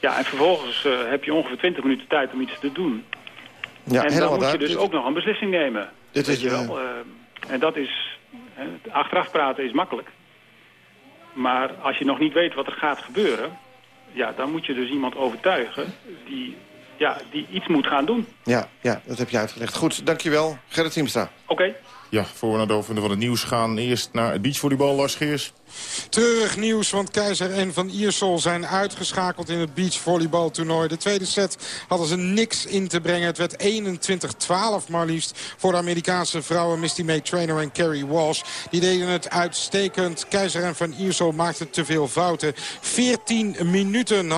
Ja, en vervolgens eh, heb je ongeveer 20 minuten tijd om iets te doen. Ja, en dan moet je dus Dit- ook nog een beslissing nemen. Dit Weet is, je eh, wel? Eh, en dat is... achteraf praten is makkelijk. Maar als je nog niet weet wat er gaat gebeuren... Ja, dan moet je dus iemand overtuigen die, ja, die iets moet gaan doen. Ja, ja, dat heb je uitgelegd. Goed, dankjewel. Gerrit Siemstra. Oké. Ja, voor we naar de van het nieuws gaan. Eerst naar het beachvolleybal, Lars Geers. Treurig nieuws, want Keizer en Van Iersel zijn uitgeschakeld in het beachvolleybaltoernooi. De tweede set hadden ze niks in te brengen. Het werd 21-12 maar liefst voor de Amerikaanse vrouwen Misty May Trainer en Carrie Walsh. Die deden het uitstekend. Keizer en Van Iersel maakten te veel fouten. 14 minuten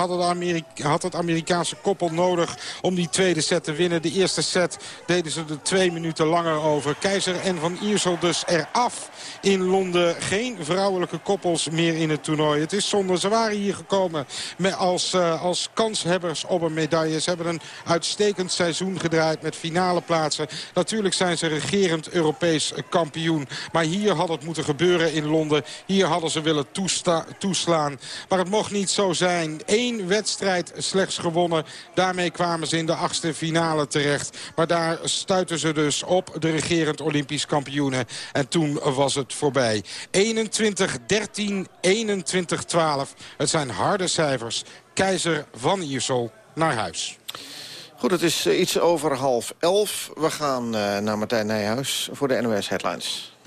had het Amerikaanse koppel nodig om die tweede set te winnen. De eerste set deden ze er twee minuten langer over. Keizer en Van Iersel dus eraf in Londen. Geen vrouwelijke koppels meer in het toernooi. Het is zonde. Ze waren hier gekomen met als, eh, als kanshebbers op een medaille. Ze hebben een uitstekend seizoen gedraaid met finale plaatsen. Natuurlijk zijn ze regerend Europees kampioen. Maar hier had het moeten gebeuren in Londen. Hier hadden ze willen toeslaan. Maar het mocht niet zo zijn. Eén wedstrijd slechts gewonnen. Daarmee kwamen ze in de achtste finale terecht. Maar daar stuitten ze dus op de regerend Olympisch kampioenen. En toen was het voorbij. 21-13, 21-12. Het zijn harde cijfers. Keizer van Iersel naar huis. Goed, het is eh, iets over half elf. We gaan eh, naar Martijn Nijhuis voor de NOS Headlines.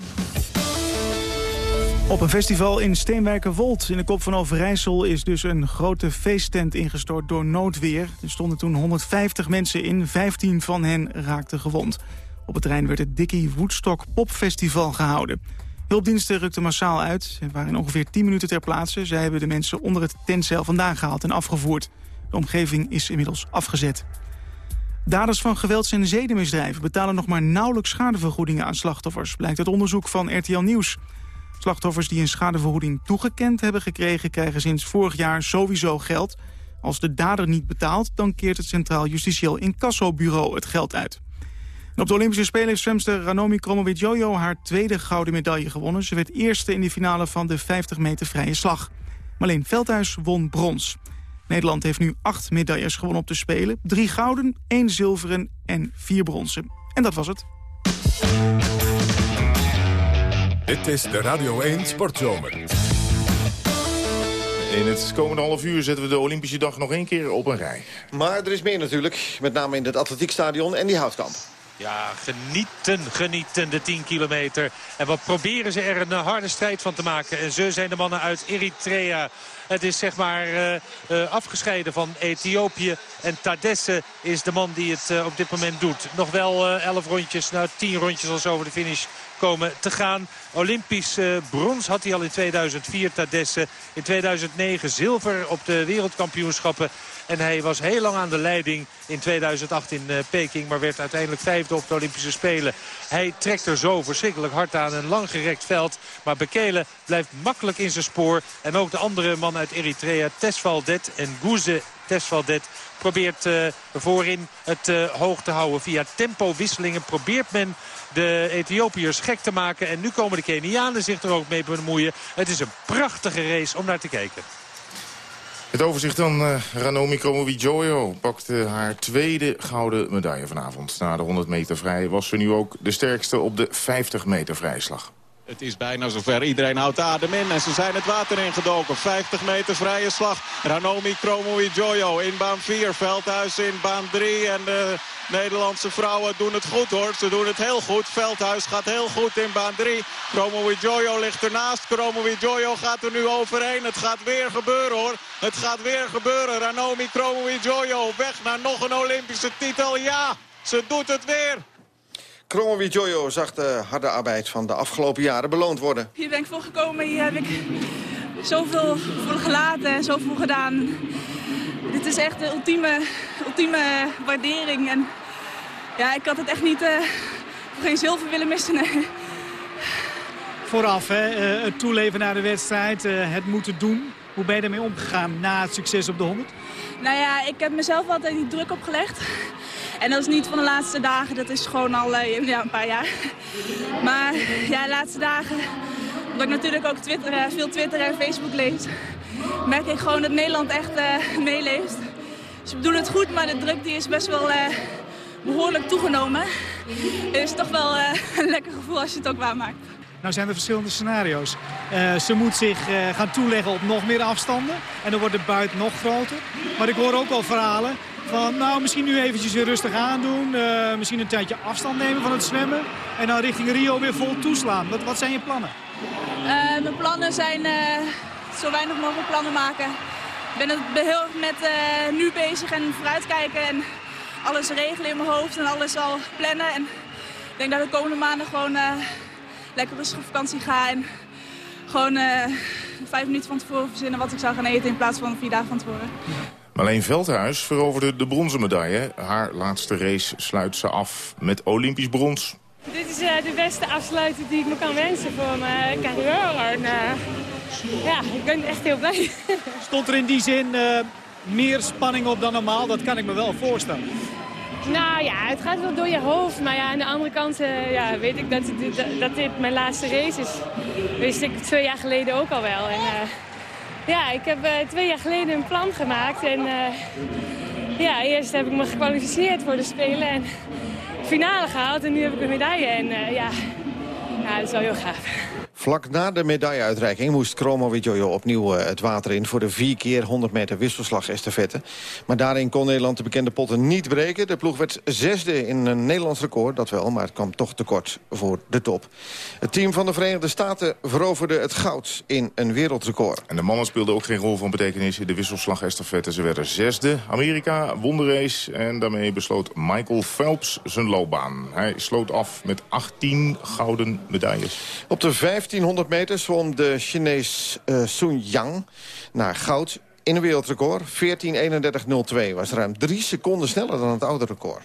Op een festival in Steenwijkerwold in de kop van Overijssel... is dus een grote feesttent ingestort door noodweer. Er stonden toen 150 mensen in, 15 van hen raakten gewond. Op het terrein werd het Dickie Woodstock Popfestival gehouden. Hulpdiensten rukten massaal uit. Ze waren ongeveer 10 minuten ter plaatse. Zij hebben de mensen onder het tentzeil vandaan gehaald en afgevoerd. De omgeving is inmiddels afgezet. Daders van gewelds- en zedenmisdrijven betalen nog maar nauwelijks schadevergoedingen aan slachtoffers, blijkt uit onderzoek van RTL Nieuws. Slachtoffers die een schadevergoeding toegekend hebben gekregen, krijgen sinds vorig jaar sowieso geld. Als de dader niet betaalt, dan keert het Centraal Justitieel Incassobureau het geld uit. En op de Olympische Spelen heeft zwemster Ranomi Kromowidjojo haar tweede gouden medaille gewonnen. Ze werd eerste in de finale van de 50 meter vrije slag. Marleen Veldhuis won brons. Nederland heeft nu acht medailles gewonnen op de Spelen. Drie gouden, één zilveren en vier bronzen. En dat was het. Dit is de Radio 1 Sportzomer. In het komende half uur zetten we de Olympische dag nog één keer op een rij. Maar er is meer natuurlijk, met name in het atletiekstadion en die houtkamp. Ja, genieten, genieten de 10 kilometer. En wat proberen ze er een harde strijd van te maken. En ze zijn de mannen uit Eritrea. Het is zeg maar uh, uh, afgescheiden van Ethiopië. En Tadesse is de man die het uh, op dit moment doet. Nog wel 11 rondjes, nou 10 rondjes als over de finish komen te gaan. Olympisch brons had hij al in 2004, Tadesse. In 2009 zilver op de wereldkampioenschappen. En hij was heel lang aan de leiding in 2008 in uh, Peking. Maar werd uiteindelijk vijfde op de Olympische Spelen. Hij trekt er zo verschrikkelijk hard aan. Een langgerekt veld. Maar Bekele blijft makkelijk in zijn spoor. En ook de andere man uit Eritrea, Tesvaldet en Gouze Tesvaldet probeert uh, voorin het uh, hoog te houden. Via tempowisselingen probeert men de Ethiopiërs gek te maken. En nu komen de Kenianen zich er ook mee bemoeien. Het is een prachtige race om naar te kijken. Het overzicht dan. Uh, Ranomi Kromowidjojo pakte haar tweede gouden medaille vanavond. Na de 100 meter vrij was ze nu ook de sterkste op de 50 meter vrijslag. Het is bijna zover. Iedereen houdt adem in en ze zijn het water ingedoken. 50 meter vrije slag. Ranomi Kromowidjojo in baan 4. Veldhuis in baan 3. En de Nederlandse vrouwen doen het goed hoor. Ze doen het heel goed. Veldhuis gaat heel goed in baan 3. Kromowidjojo ligt ernaast. Kromowidjojo gaat er nu overheen. Het gaat weer gebeuren hoor. Het gaat weer gebeuren. Ranomi Kromowidjojo op weg naar nog een Olympische titel. Ja, ze doet het weer. Kromowi Jojo zag de harde arbeid van de afgelopen jaren beloond worden. Hier ben ik voor gekomen. Hier heb ik zoveel voor gelaten en zoveel gedaan. Dit is echt de ultieme, ultieme waardering. En ja, ik had het echt niet uh, voor geen zilver willen missen. Nee. Vooraf, hè, uh, het toeleven naar de wedstrijd, uh, het moeten doen. Hoe ben je ermee omgegaan na het succes op de 100? Nou ja, ik heb mezelf altijd die druk opgelegd. En dat is niet van de laatste dagen, dat is gewoon al ja, een paar jaar. Maar ja, de laatste dagen, omdat ik natuurlijk ook Twitter, uh, veel Twitter en Facebook lees... merk ik gewoon dat Nederland echt uh, meeleeft. Dus we doen het goed, maar de druk die is best wel behoorlijk toegenomen. Het is toch wel een lekker gevoel als je het ook waarmaakt. Nou zijn er verschillende scenario's. Ze moet zich gaan toeleggen op nog meer afstanden. En dan wordt de buit nog groter. Maar ik hoor ook al verhalen van nou misschien nu eventjes weer rustig aandoen. Uh, misschien een tijdje afstand nemen van het zwemmen. En dan richting Rio weer vol toeslaan. Wat, wat zijn je plannen? mijn plannen zijn zo weinig mogelijk plannen maken. Ik ben heel erg met nu bezig en vooruitkijken. En alles regelen in mijn hoofd en alles al plannen. En ik denk dat de komende maanden gewoon lekker rustig op vakantie ga. En gewoon vijf minuten van tevoren verzinnen wat ik zou gaan eten in plaats van vier dagen van tevoren. Marleen Veldhuis veroverde de bronzen medaille. Haar laatste race sluit ze af met Olympisch brons. Dit is uh, de beste afsluiting die ik me kan wensen voor mijn carrière. En, uh, ja, ik ben echt heel blij. <laughs> Stond er in die zin meer spanning op dan normaal? Dat kan ik me wel voorstellen. Nou ja, het gaat wel door je hoofd. Maar ja, aan de andere kant uh, ja, weet ik dat, dit, dat dit mijn laatste race is. Wist ik twee jaar geleden ook al wel. En, uh, ja, ik heb uh, twee jaar geleden een plan gemaakt. En ja, eerst heb ik me gekwalificeerd voor de Spelen. En finale gehaald. En nu heb ik een medaille. En ja, ja, dat is wel heel gaaf. Vlak na de medailleuitreiking moest Kromowidjojo opnieuw uh, het water in... voor de 4 keer 100 meter wisselslag estafette. Maar daarin kon Nederland de bekende potten niet breken. De ploeg werd zesde in een Nederlands record, dat wel... maar het kwam toch tekort voor de top. Het team van de Verenigde Staten veroverde het goud in een wereldrecord. En de mannen speelden ook geen rol van betekenis in de wisselslag estafette. Ze werden zesde. Amerika won de race en daarmee besloot Michael Phelps zijn loopbaan. Hij sloot af met 18 gouden medailles. Op de 1500 meter zwom de Chinees uh, Sun Yang naar goud in een wereldrecord. 14.31.02 was ruim drie seconden sneller dan het oude record.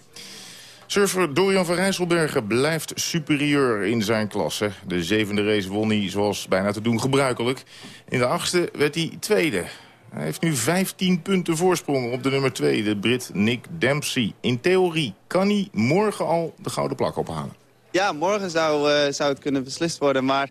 Surfer Dorian van Rijsselbergen blijft superieur in zijn klasse. De zevende race won hij zoals bijna te doen gebruikelijk. In de achtste werd hij tweede. Hij heeft nu 15 punten voorsprong op de nummer 2, de Brit Nick Dempsey. In theorie kan hij morgen al de gouden plak ophalen. Ja, morgen zou, uh, zou het kunnen beslist worden, maar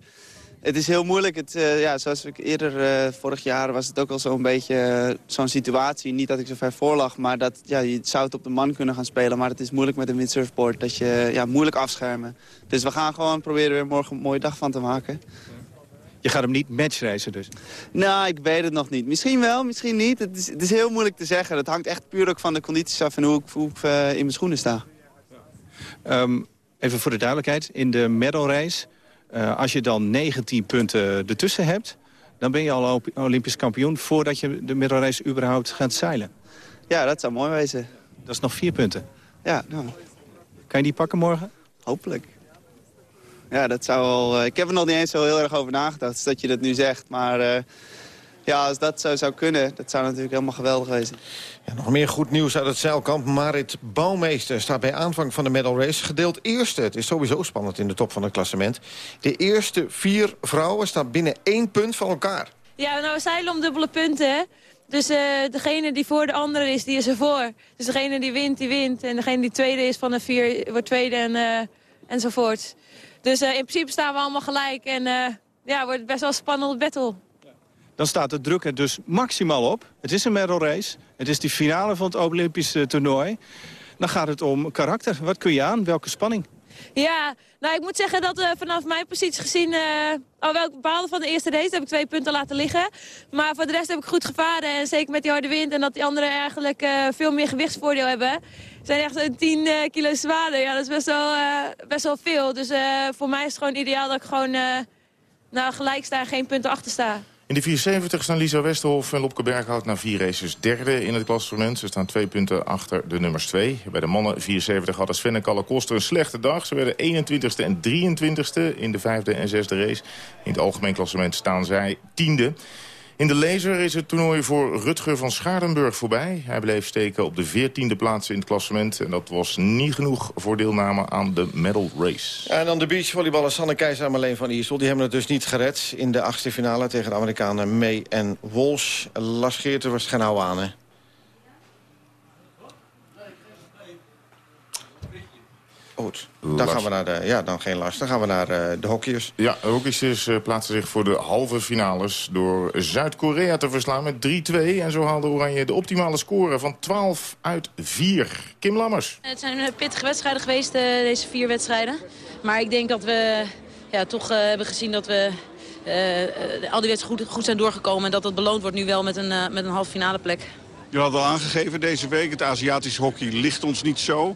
het is heel moeilijk. Het, uh, ja, zoals ik eerder, uh, vorig jaar, was het ook al zo'n beetje zo'n situatie. Niet dat ik zo ver voor lag, maar dat ja, je zou het op de man kunnen gaan spelen. Maar het is moeilijk met een windsurfboard, dat je ja, moeilijk afschermen. Dus we gaan gewoon proberen weer morgen een mooie dag van te maken. Je gaat hem niet matchracen dus? Nou, ik weet het nog niet. Misschien wel, misschien niet. Het is, het is heel moeilijk te zeggen. Het hangt echt puur ook van de condities af en hoe ik, hoe ik eh, in mijn schoenen sta. Ehm, even voor de duidelijkheid. In de medal race, eh, als je dan 19 punten ertussen hebt... dan ben je al Olympisch kampioen voordat je de race überhaupt gaat zeilen. Ja, dat zou mooi wezen. Dat is nog vier punten. Ja, nou, Kan je die pakken morgen? hopelijk. Ja, dat zou wel... eh, ik heb er nog niet eens zo heel erg over nagedacht, dus dat je dat nu zegt. Maar eh, ja, als dat zo zou kunnen, dat zou natuurlijk helemaal geweldig wezen. Ja, nog meer goed nieuws uit het zeilkamp. Marit Bouwmeester staat bij aanvang van de medal race gedeeld eerste. Het is sowieso spannend in de top van het klassement. De eerste vier vrouwen staan binnen één punt van elkaar. Ja, nou, we zeilen om dubbele punten, hè. Dus eh, degene die voor de andere is, die is ervoor. Dus degene die wint, die wint. En degene die tweede is van de vier, wordt tweede en, eh, enzovoort. Dus eh, in principe staan we allemaal gelijk. En eh, ja, wordt best wel een spannende battle. Dan staat de druk er dus maximaal op. Het is een medal race. Het is de finale van het Olympische toernooi. Dan gaat het om karakter. Wat kun je aan? Welke spanning? Ja, nou ik moet zeggen dat we vanaf mijn positie gezien... eh alhoewel ik bepaalde van de eerste race heb ik twee punten laten liggen. Maar voor de rest heb ik goed gevaren. En zeker met die harde wind en dat die anderen eigenlijk eh, veel meer gewichtsvoordeel hebben. Ze zijn echt zo'n 10 eh, kilo zwaarder. Ja, dat is best wel, eh, best wel veel. Dus eh, voor mij is het gewoon ideaal dat ik gewoon eh, nou, gelijk sta en geen punten achter sta. In de 74 staan Lisa Westerhof en Lopke Berghout na vier races derde in het klassement. Ze staan twee punten achter de nummers 2. Bij de mannen 74 hadden Sven en Kalle Koster een slechte dag. Ze werden 21ste en 23ste in de vijfde en zesde race. In het algemeen klassement staan zij tiende. In de laser is het toernooi voor Rutger van Schaardenburg voorbij. Hij bleef steken op de 14e plaats in het klassement. En dat was niet genoeg voor deelname aan de medal race. En dan de beachvolleyballers Sanne Keizer en Marleen van Iersel. Die hebben het dus niet gered in de achtste finale tegen de Amerikanen May en Walsh. Lars Geerten was oude aan, hè? Goed, dan Lars. gaan we naar de... Ja, dan geen Lars. Dan gaan we naar eh, de hockeyers. Ja, de hockeysters eh, plaatsen zich voor de halve finales... door Zuid-Korea te verslaan met 3-2. En zo haalde Oranje de optimale score van 12 uit 4. Kim Lammers. Het zijn eh, pittige wedstrijden geweest, eh, deze vier wedstrijden. Maar ik denk dat we ja, toch eh, hebben gezien dat we eh, eh, al die wedstrijden goed, goed zijn doorgekomen. En dat dat beloond wordt nu wel met een, eh, met een halve finale plek. Je had al aangegeven deze week, het Aziatische hockey ligt ons niet zo.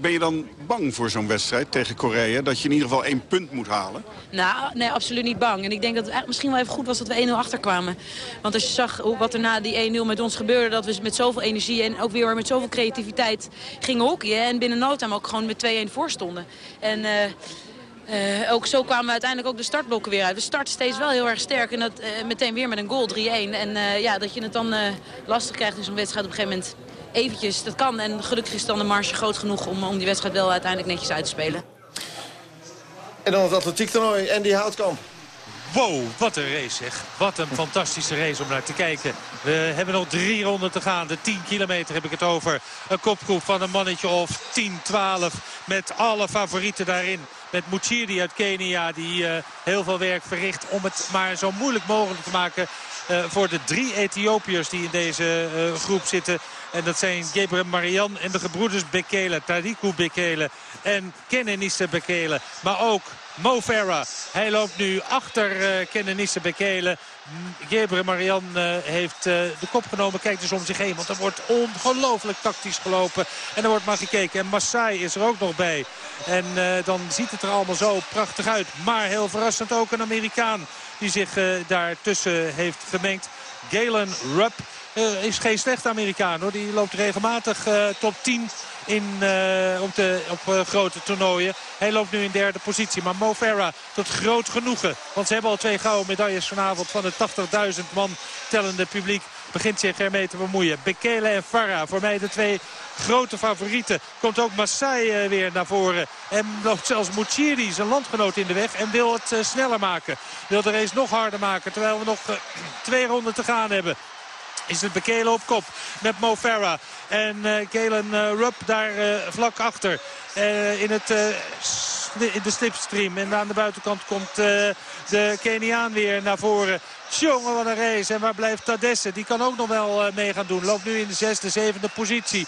Ben je dan bang voor zo'n wedstrijd tegen Korea... dat je in ieder geval één punt moet halen? Nou, nee, absoluut niet bang. En ik denk dat het misschien wel even goed was dat we 1-0 achterkwamen. Want als je zag wat er na die 1-0 met ons gebeurde... dat we met zoveel energie en ook weer met zoveel creativiteit gingen hockeyen. En binnen no ook gewoon met 2-1 voor stonden. En... eh, eh, ook zo kwamen we uiteindelijk ook de startblokken weer uit. We starten steeds wel heel erg sterk. En dat eh, meteen weer met een goal, 3-1. En eh, ja, dat je het dan eh, lastig krijgt in zo'n wedstrijd op een gegeven moment eventjes. Dat kan. En gelukkig is dan de marge groot genoeg om, om die wedstrijd wel uiteindelijk netjes uit te spelen. En dan het atletiektoernooi en die houtkamp. Wow, wat een race zeg. Wat een fantastische race om naar te kijken. We hebben nog drie ronden te gaan. De 10 kilometer heb ik het over. Een kopgroep van een mannetje of 10, 12. Met alle favorieten daarin. Met Muchiri uit Kenia die eh, heel veel werk verricht om het maar zo moeilijk mogelijk te maken eh, voor de drie Ethiopiërs die in deze eh, groep zitten. En dat zijn Gebre Marian en de gebroeders Bekele, Tariku Bekele en Kenenisse Bekele. Maar ook Mo Farah. Hij loopt nu achter uh, Kenenisse Bekele. Gebre Marian uh, heeft uh, de kop genomen. Kijkt dus om zich heen. Want er wordt ongelooflijk tactisch gelopen. En er wordt maar gekeken. En Maasai is er ook nog bij. En dan ziet het er allemaal zo prachtig uit. Maar heel verrassend ook een Amerikaan die zich daartussen heeft gemengd. Galen Rupp is geen slechte Amerikaan hoor. Die loopt regelmatig top 10 in, uh, op, de, op grote toernooien. Hij loopt nu in derde positie. Maar Mo Farah tot groot genoegen. Want ze hebben al twee gouden medailles vanavond van het 80.000 man tellende publiek. Begint zich ermee te bemoeien. Bekele en Farah voor mij de twee grote favorieten. Komt ook Maasai weer naar voren. En loopt zelfs Muchiri, zijn landgenoot, in de weg. En wil het sneller maken. Wil de race nog harder maken. Terwijl we nog <clears throat> twee ronden te gaan hebben is het Bekele op kop met Mo Farah. En uh, Galen uh, Rupp daar uh, vlak achter. in het in de slipstream. En aan de buitenkant komt de Keniaan weer naar voren. Jongen, wat een race. En waar blijft Tadesse? Die kan ook nog wel mee gaan doen. Loopt nu in de zesde, zevende positie.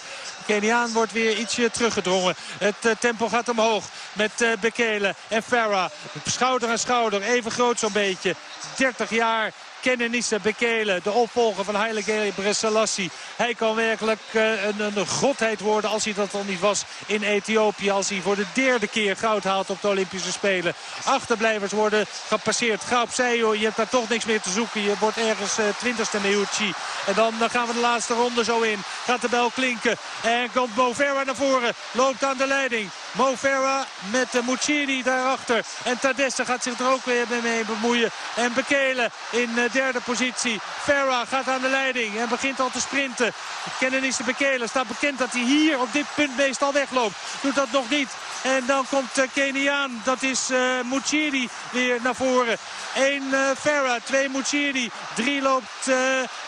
Keniaan wordt weer ietsje teruggedrongen. Het uh, tempo gaat omhoog met uh, Bekele en Farah. Schouder aan schouder, even groot zo'n beetje. 30 jaar Kenenisse Bekele, de opvolger van Haile Gebre Selassie. Hij kan werkelijk uh, een, een godheid worden als hij dat al niet was in Ethiopië. Als hij voor de derde keer goud haalt op de Olympische Spelen. Achterblijvers worden gepasseerd. Ga opzij joh, je hebt daar toch niks meer te zoeken. Je wordt ergens uh, twintigste Neuchi. En dan uh, gaan we de laatste ronde zo in. Gaat de bel klinken. En komt Mo Farah naar voren. Loopt aan de leiding. Mo Farah met Muchiri daarachter. En Tadesse gaat zich er ook weer mee bemoeien. En Bekele in derde positie. Farah gaat aan de leiding en begint al te sprinten. Kennenis de Bekele staat bekend dat hij hier op dit punt meestal wegloopt. Doet dat nog niet. En dan komt uh, Keniaan, dat is uh, weer naar voren. 1 uh, Farah, 2 Muchiri, 3 loopt uh,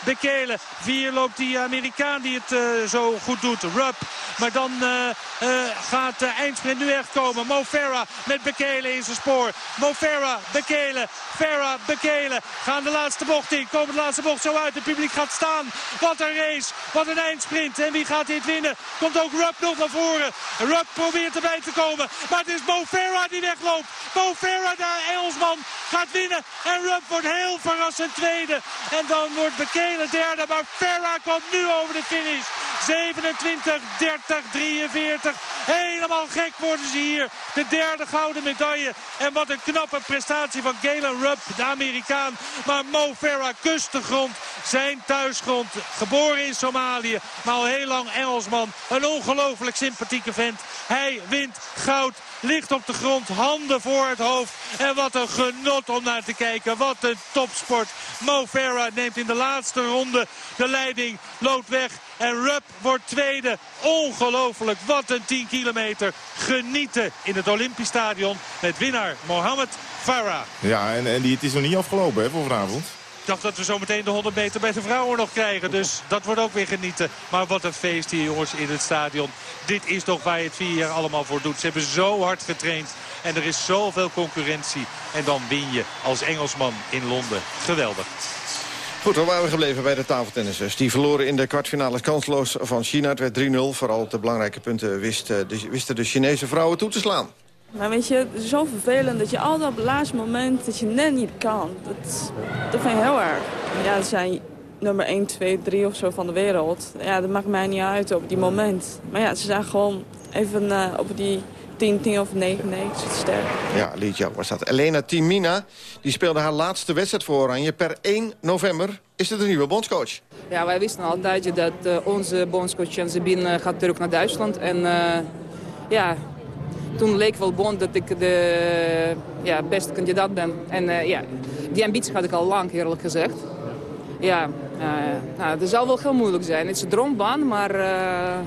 Bekele, 4 loopt die Amerikaan die het uh, zo goed doet, Rupp. Maar dan uh, gaat de eindsprint nu echt komen. Mo met Bekele in zijn spoor. Mo Farah, Bekele, Farah, Bekele gaan de laatste bocht in. Komen de laatste bocht zo uit, het publiek gaat staan. Wat een race, wat een eindsprint. En wie gaat dit winnen? Komt ook Rupp nog naar voren. Rupp probeert erbij te komen. Maar het is Mo die wegloopt. Mo Farah, de Engelsman, gaat winnen. En Rupp wordt heel verrassend tweede. En dan wordt Bekele derde. Maar Farah komt nu over de finish. 27, 30, 43. Helemaal gek worden ze hier. De derde gouden medaille. En wat een knappe prestatie van Galen Rupp, de Amerikaan. Maar Mo Farah kust de grond. Zijn thuisgrond. Geboren in Somalië. Maar al heel lang Engelsman. Een ongelooflijk sympathieke vent. Hij wint goud ligt op de grond, handen voor het hoofd. En wat een genot om naar te kijken. Wat een topsport. Mo Farah neemt in de laatste ronde de leiding, loopt weg. En Rupp wordt tweede. Ongelooflijk. Wat een 10 kilometer. Genieten in het Olympisch Stadion met winnaar Mohamed Farah. Ja, en, en die, het is nog niet afgelopen hè, voor vanavond. Ik dacht dat we zo meteen de 100 meter bij de vrouwen nog krijgen. Dus dat wordt ook weer genieten. Maar wat een feest hier jongens in het stadion. Dit is toch waar je het vier jaar allemaal voor doet. Ze hebben zo hard getraind. En er is zoveel concurrentie. En dan win je als Engelsman in Londen. Geweldig. Goed, dan waren we gebleven bij de tafeltennissers. Die verloren in de kwartfinale kansloos van China. Het werd 3-0. Vooral op de belangrijke punten wisten de, wisten de Chinese vrouwen toe te slaan. Maar weet je, het is zo vervelend dat je altijd op het laatste moment dat je net niet kan. Dat, dat vind ik heel erg. Ja, ze zijn nummer 1, 2, 3 of zo van de wereld. Ja, dat maakt mij niet uit op die moment. Maar ja, ze zijn gewoon even uh, op die 10, 10 of 9, 9 sterk. Ja, Liedje, waar staat Elena Timina, die speelde haar laatste wedstrijd voor Oranje. Per 1 november is het de nieuwe bondscoach. Ja, wij wisten altijd dat uh, onze bondscoach Jan Zabin uh, gaat terug naar Duitsland. En uh, ja, toen leek wel bond dat ik de ja, beste kandidaat ben. En uh, ja, die ambitie had ik al lang, eerlijk gezegd. Ja, uh, nou, dat zal wel heel moeilijk zijn. Het is een droombaan, maar uh,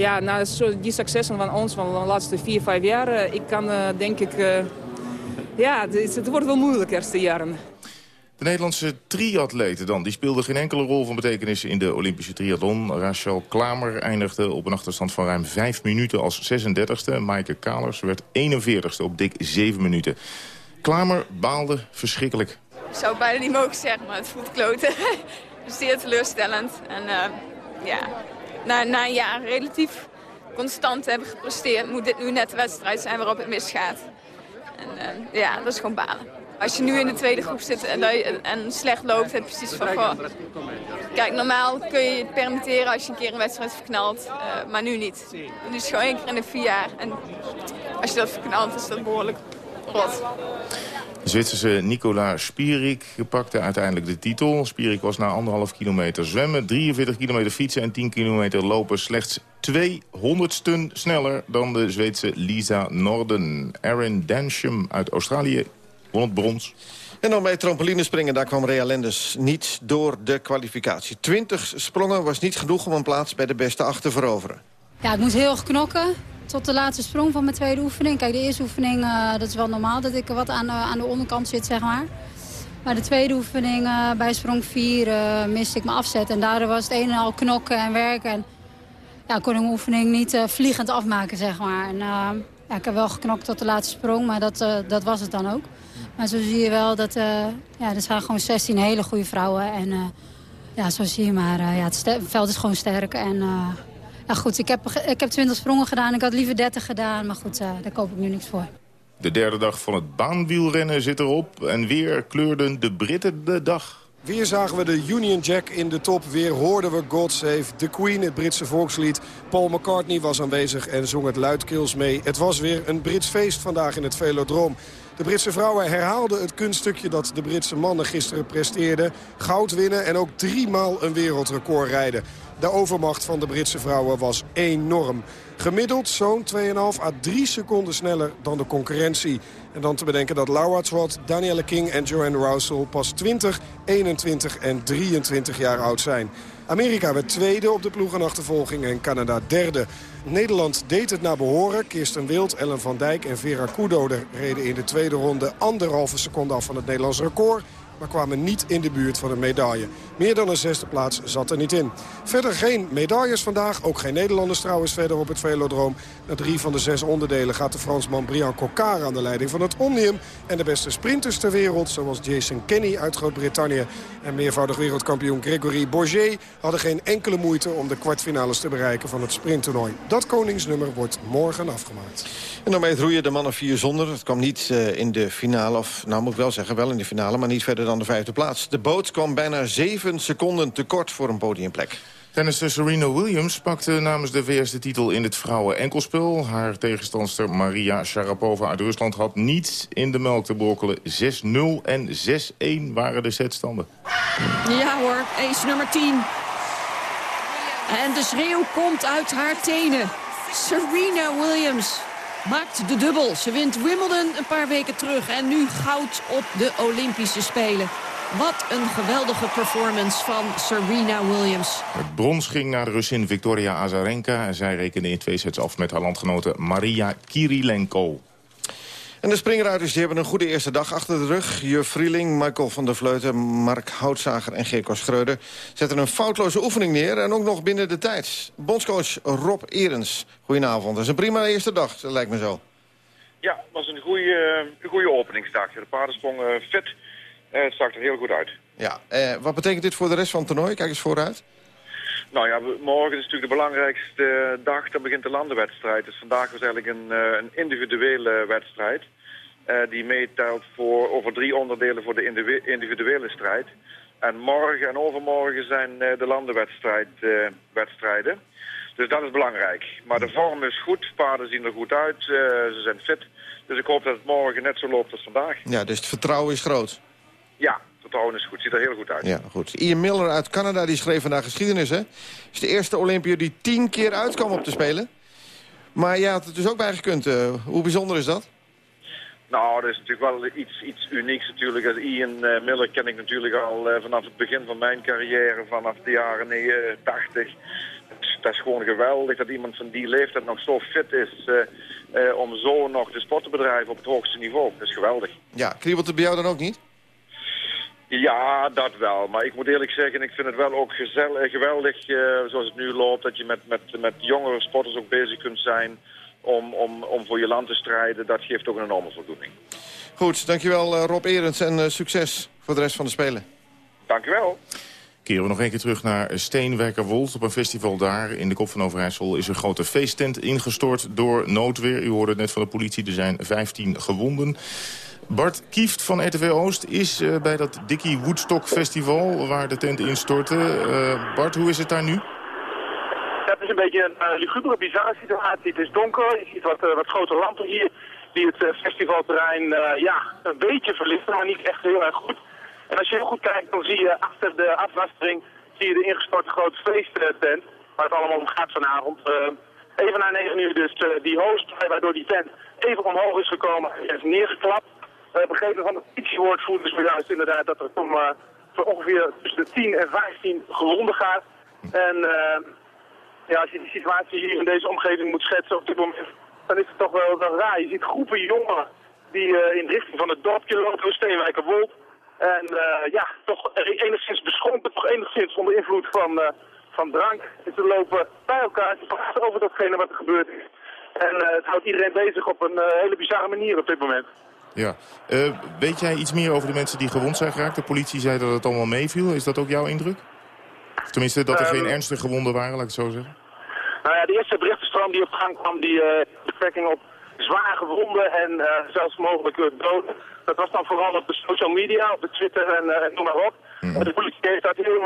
ja, na die successen van ons van de laatste vier, vijf jaar... ik kan denk ik... ja, het, het wordt wel moeilijk de eerste jaren. De Nederlandse triatleten dan, die speelden geen enkele rol van betekenis in de Olympische triathlon. Rachel Klamer eindigde op een achterstand van ruim 5 minuten als 36e. Maaike Kalers werd 41ste op dik 7 minuten. Klamer baalde verschrikkelijk. Ik zou het bijna niet mogen zeggen, maar het voelt kloten. <laughs> Zeer teleurstellend. En uh, ja, na, een jaar relatief constant hebben gepresteerd... moet dit nu net de wedstrijd zijn waarop het misgaat. En uh, ja, dat is gewoon balen. Als je nu in de tweede groep zit en, en slecht loopt, heb je precies van... Kijk, normaal kun je het permitteren als je een keer een wedstrijd verknalt, uh, maar nu niet. Nu is het gewoon één keer in de vier jaar. En als je dat verknalt, is dat behoorlijk rot. De Zwitserse Nicola Spierik pakte uiteindelijk de titel. Spierik was na anderhalf kilometer zwemmen, 43 kilometer fietsen en 10 kilometer lopen slechts 200ste sneller dan de Zweedse Lisa Norden. Erin Dansham uit Australië won het brons. En dan bij trampolinespringen, daar kwam Rea Lenders niet door de kwalificatie. 20 sprongen was niet genoeg om een plaats bij de beste acht te veroveren. Ja, ik moest heel erg knokken tot de laatste sprong van mijn tweede oefening. Kijk, de eerste oefening, uh, dat is wel normaal dat ik wat aan de, aan de onderkant zit, zeg maar. Maar de tweede oefening, uh, bij sprong 4, uh, miste ik mijn afzet. En daardoor was het een en al knokken en werken. En ja, kon ik oefening niet vliegend afmaken, zeg maar. En, ja, ik heb wel geknokt tot de laatste sprong, maar dat, dat was het dan ook. Maar zo zie je wel dat ja, er zijn gewoon 16 hele goede vrouwen. En ja, zo zie je maar, ja, het, het, veld is gewoon sterk. En ja, goed, ik heb, ik heb 20 sprongen gedaan. Ik had liever 30 gedaan, maar goed, daar koop ik nu niks voor. De derde dag van het baanwielrennen zit erop. En weer kleurden de Britten de dag. Weer zagen we de Union Jack in de top. Weer hoorden we God Save the Queen, het Britse volkslied. Paul McCartney was aanwezig en zong het luidkeels mee. Het was weer een Brits feest vandaag in het Velodroom. De Britse vrouwen herhaalden het kunststukje dat de Britse mannen gisteren presteerden. Goud winnen en ook driemaal een wereldrecord rijden. De overmacht van de Britse vrouwen was enorm. Gemiddeld zo'n 2,5 à 3 seconden sneller dan de concurrentie. En dan te bedenken dat Laura Trott, Danielle King en Joanne Rousel pas 20, 21 en 23 jaar oud zijn. Amerika werd tweede op de ploegenachtervolging en Canada derde. Nederland deed het naar behoren. Kirsten Wild, Ellen van Dijk en Vera Kudo reden in de tweede ronde anderhalve seconde af van het Nederlands record maar kwamen niet in de buurt van een medaille. Meer dan een zesde plaats zat er niet in. Verder geen medailles vandaag, ook geen Nederlanders trouwens verder op het velodroom. Na drie van de zes onderdelen gaat de Fransman Brian Cocard aan de leiding van het Omnium. En de beste sprinters ter wereld, zoals Jason Kenny uit Groot-Brittannië... en meervoudig wereldkampioen Gregory Bourget... hadden geen enkele moeite om de kwartfinales te bereiken van het sprinttoernooi. Dat koningsnummer wordt morgen afgemaakt. En daarmee het roeien de mannen vier zonder. Het kwam niet uh, in de finale, of nou moet ik wel zeggen, wel in de finale... maar niet verder dan de vijfde plaats. De boot kwam bijna zeven seconden tekort voor een podiumplek. Tennister Serena Williams pakte namens de VS de titel in het vrouwen-enkelspel. Haar tegenstandster Maria Sharapova uit Rusland had niets in de melk te brokkelen. 6-0 en 6-1 waren de setstanden. Ja hoor, ace nummer 10. En de schreeuw komt uit haar tenen. Serena Williams maakt de dubbel. Ze wint Wimbledon een paar weken terug en nu goud op de Olympische Spelen. Wat een geweldige performance van Serena Williams. Het brons ging naar de Russin Victoria Azarenka. En zij rekende in twee sets af met haar landgenote Maria Kirilenko. En de springruiters die hebben een goede eerste dag achter de rug. Jur Vrieling, Michael van der Vleuten, Mark Houtzager en Gerko Schreuder... zetten een foutloze oefening neer en ook nog binnen de tijd. Bondscoach Rob Erens, goedenavond. Dat is een prima eerste dag, dat lijkt me zo. Ja, het was een goede, een goede openingsdag. De paarden sprongen fit. Uh, het zag er heel goed uit. Ja, eh, wat betekent dit voor de rest van het toernooi? Kijk eens vooruit. Nou ja, morgen is natuurlijk de belangrijkste dag. Dan begint de landenwedstrijd. Dus vandaag was eigenlijk een, uh, een individuele wedstrijd. Uh, die meetelt voor, over drie onderdelen voor de individuele strijd. En morgen en overmorgen zijn de landenwedstrijden. Dus dat is belangrijk. Maar de vorm is goed, paarden zien er goed uit, ze zijn fit. Dus ik hoop dat het morgen net zo loopt als vandaag. Ja, dus het vertrouwen is groot. Ja, vertrouwen is goed. Ziet er heel goed uit. Ja, goed. Ian Miller uit Canada die schreef vandaag geschiedenis, hè? is de eerste Olympiër die tien keer uitkwam op te spelen. Maar ja, het is dus ook bijgekund. Uh, hoe bijzonder is dat? Nou, dat is natuurlijk wel iets, iets unieks natuurlijk. Ian uh, Miller ken ik natuurlijk al uh, vanaf het begin van mijn carrière, vanaf de jaren 80. Dat is gewoon geweldig dat iemand van die leeftijd nog zo fit is om zo nog de sport te bedrijven op het hoogste niveau. Dat is geweldig. Ja, kriebelt het bij jou dan ook niet? Ja, dat wel. Maar ik moet eerlijk zeggen, ik vind het wel ook gezellig, geweldig uh, zoals het nu loopt. Dat je met, met, met jongere sporters ook bezig kunt zijn om, om, om voor je land te strijden. Dat geeft ook een enorme voldoening. Goed, dankjewel uh, Rob Erens en uh, succes voor de rest van de Spelen. Dankjewel. Keren we nog een keer terug naar Steenwerkerwold. Op een festival daar in de Kop van Overijssel is een grote feesttent ingestort door noodweer. U hoorde het net van de politie, er zijn 15 gewonden. Bart Kieft van RTV Oost is uh, bij dat Dickie Woodstock Festival waar de tent instortte. Uh, Bart, hoe is het daar nu? Het is een beetje een uh, lugubere, bizarre situatie. Het is donker, je ziet wat, wat grote lampen hier die het festivalterrein ja, een beetje verlichten, maar niet echt heel erg goed. En als je heel goed kijkt, dan zie je achter de afwastering zie je de ingestorte grote feesttent, waar het allemaal om gaat vanavond. even na 9 uur dus die host, waardoor die tent even omhoog is gekomen en is neergeklapt. Hebben begrepen van de politiewoordvoerders juist inderdaad dat er om, voor ongeveer tussen de 10 en 15 gewonden gaat. En uh, ja, als je die situatie hier in deze omgeving moet schetsen op dit moment, dan is het toch wel, raar. Je ziet groepen jongeren die uh, in de richting van het dorpje lopen, Steenwijkerwold. En ja, toch enigszins beschonken, toch enigszins onder invloed van, van drank. En ze lopen bij elkaar te praten over datgene wat er gebeurd is. En het houdt iedereen bezig op een hele bizarre manier op dit moment. Ja. weet jij iets meer over de mensen die gewond zijn geraakt? De politie zei dat het allemaal meeviel. Is dat ook jouw indruk? Tenminste, dat er geen ehm, ernstige gewonden waren, laat ik het zo zeggen. Nou ja, de eerste berichtenstroom die op gang kwam, die betrekking op zwaar gewonden en zelfs mogelijk doden. Dat was dan vooral op de social media, op de Twitter en noem maar op. Mhm. De politie heeft dat heel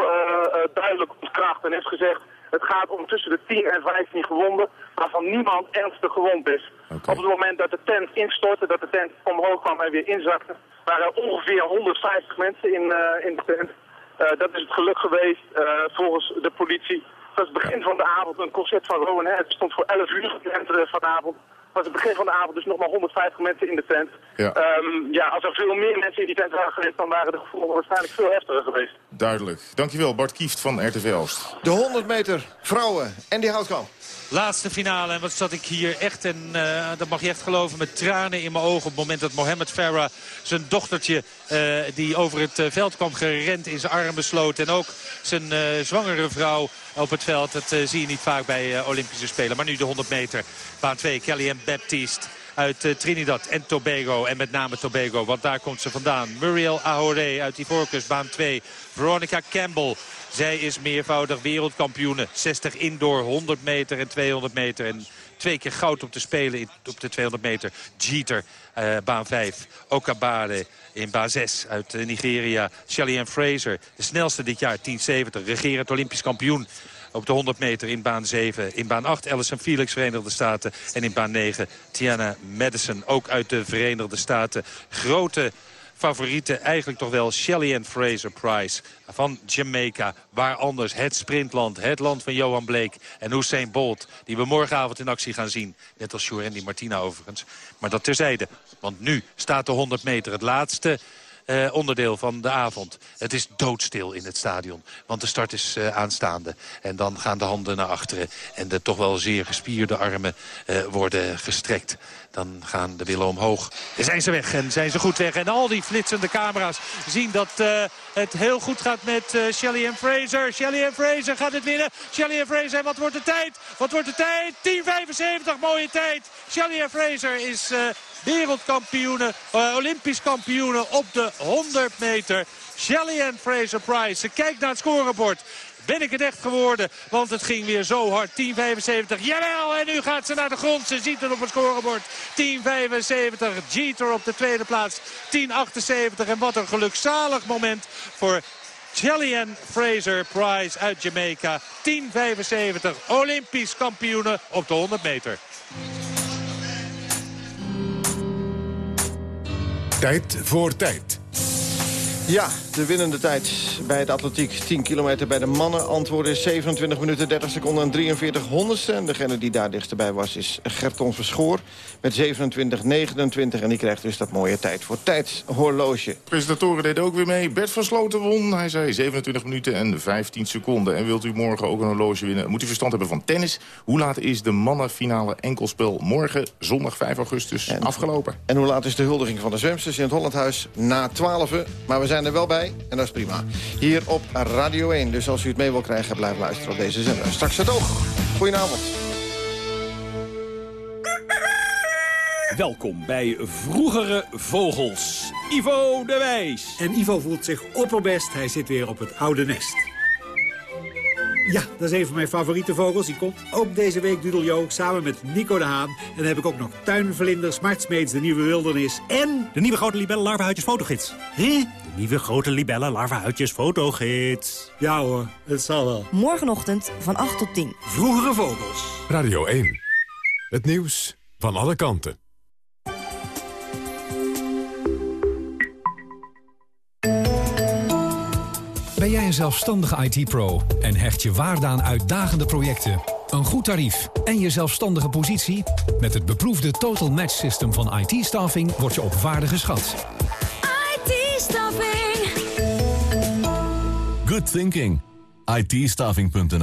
duidelijk ontkracht en heeft gezegd... Het gaat om tussen de 10 en 15 gewonden, waarvan niemand ernstig gewond is. Op het moment dat de tent instortte, dat de tent omhoog kwam en weer inzakte, waren er ongeveer 150 mensen in, uh, in de tent. Uh, dat is het geluk geweest uh, volgens de politie. Dat is het begin van de avond, een concert van Rowan Het stond voor 11 uur gepland vanavond was het begin van de avond dus nog maar 150 mensen in de tent. Ja. Um, ja, als er veel meer mensen in die tent waren geweest, dan waren de gevolgen waarschijnlijk veel heftiger geweest. Duidelijk. Dankjewel, Bart Kieft van RTV Oost. De 100 meter vrouwen en die houtkamp. Laatste finale. En wat zat ik hier echt, en uh, dat mag je echt geloven, met tranen in mijn ogen. Op het moment dat Mohamed Farah zijn dochtertje, uh, die over het uh, veld kwam gerend, in zijn armen sloot. En ook zijn zwangere vrouw op het veld. Dat zie je niet vaak bij Olympische Spelen. Maar nu de 100 meter. Baan 2, Kelly en Baptiste uit Trinidad en Tobago. En met name Tobago, want daar komt ze vandaan. Muriel Ahore uit Ivoorkust, baan 2. Veronica Campbell zij is meervoudig wereldkampioene. 60 indoor, 100 meter en 200 meter. En twee keer goud op te spelen op de 200 meter. Jeter, uh, baan 5. Okabare in baan 6 uit uh, Nigeria. Shelly Fraser, de snelste dit jaar, 10.70. Regerend Olympisch kampioen op de 100 meter in baan 7. In baan 8 Alison Felix, Verenigde Staten. En in baan 9 Tiana Madison, ook uit de Verenigde Staten. Grote favoriete eigenlijk toch wel Shelly and Fraser Price van Jamaica. Waar anders het sprintland, het land van Johan Bleek en Hussein Bolt... die we morgenavond in actie gaan zien. Net als Jorendi Martina overigens. Maar dat terzijde, want nu staat de 100 meter het laatste... Uh, onderdeel van de avond. Het is doodstil in het stadion, want de start is uh, aanstaande. En dan gaan de handen naar achteren en de toch wel zeer gespierde armen uh, worden gestrekt dan gaan de willen omhoog. Zijn ze weg en zijn ze goed weg. En al die flitsende camera's zien dat uh, het heel goed gaat met uh, Shelly en Fraser. Shelly en Fraser gaat het winnen. Shelly en Fraser, wat wordt de tijd? Wat wordt de tijd? 10.75, mooie tijd. Shelly en Fraser is uh, wereldkampioene, olympisch kampioene op de 100 meter. Shelly Fraser Price. Ze kijkt naar het scorebord ben ik het echt geworden. Want het ging weer zo hard. 10.75. Jawel, en nu gaat ze naar de grond. Ze ziet het op het scorebord. 10.75. Jeter op de tweede plaats. 10.78. En wat een gelukzalig moment voor Jillian Fraser Price uit Jamaica. 10.75. Olympisch kampioene op de 100 meter. Tijd voor tijd. Ja, de winnende tijd bij de atletiek. 10 kilometer bij de mannen. Antwoord is 27 minuten 30 seconden en 43 honderdste. En degene die daar dichterbij was is Gerton Verschoor. Met 27, 29. En die krijgt dus dat mooie tijd voor tijdshorloge. Presentatoren deden ook weer mee. Bert van Sloten won. Hij zei 27 minuten en 15 seconden. En wilt u morgen ook een horloge winnen? Moet u verstand hebben van tennis. Hoe laat is de mannenfinale enkelspel morgen, zondag 5 augustus, afgelopen? En hoe laat is de huldiging van de zwemsters in het Hollandhuis? Na 12. Maar we zijn er wel bij. En dat is prima. Hier op Radio 1. Dus als u het mee wil krijgen, blijf luisteren op deze zender. Straks het oog. Goedenavond. Welkom bij Vroegere Vogels. Ivo de Wijs. En Ivo voelt zich opperbest. Hij zit weer op het oude nest. Ja, dat is een van mijn favoriete vogels. Die komt ook deze week Dudeljo samen met Nico de Haan. En dan heb ik ook nog tuinvlinders, smartsmeets, de nieuwe wildernis en... De nieuwe grote libelle larvenhuidjes fotogids. Hé? Nieuwe grote libelle larvenhuidjes fotogids. Ja hoor, het zal wel. Morgenochtend van 8 tot 10. Vroegere vogels. Radio 1. Het nieuws van alle kanten. Ben jij een zelfstandige IT-pro en hecht je waarde aan uitdagende projecten, een goed tarief en je zelfstandige positie? Met het beproefde Total Match System van IT-staffing word je op waarde geschat. IT-staffing. Good thinking. it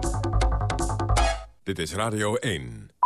Dit is Radio 1.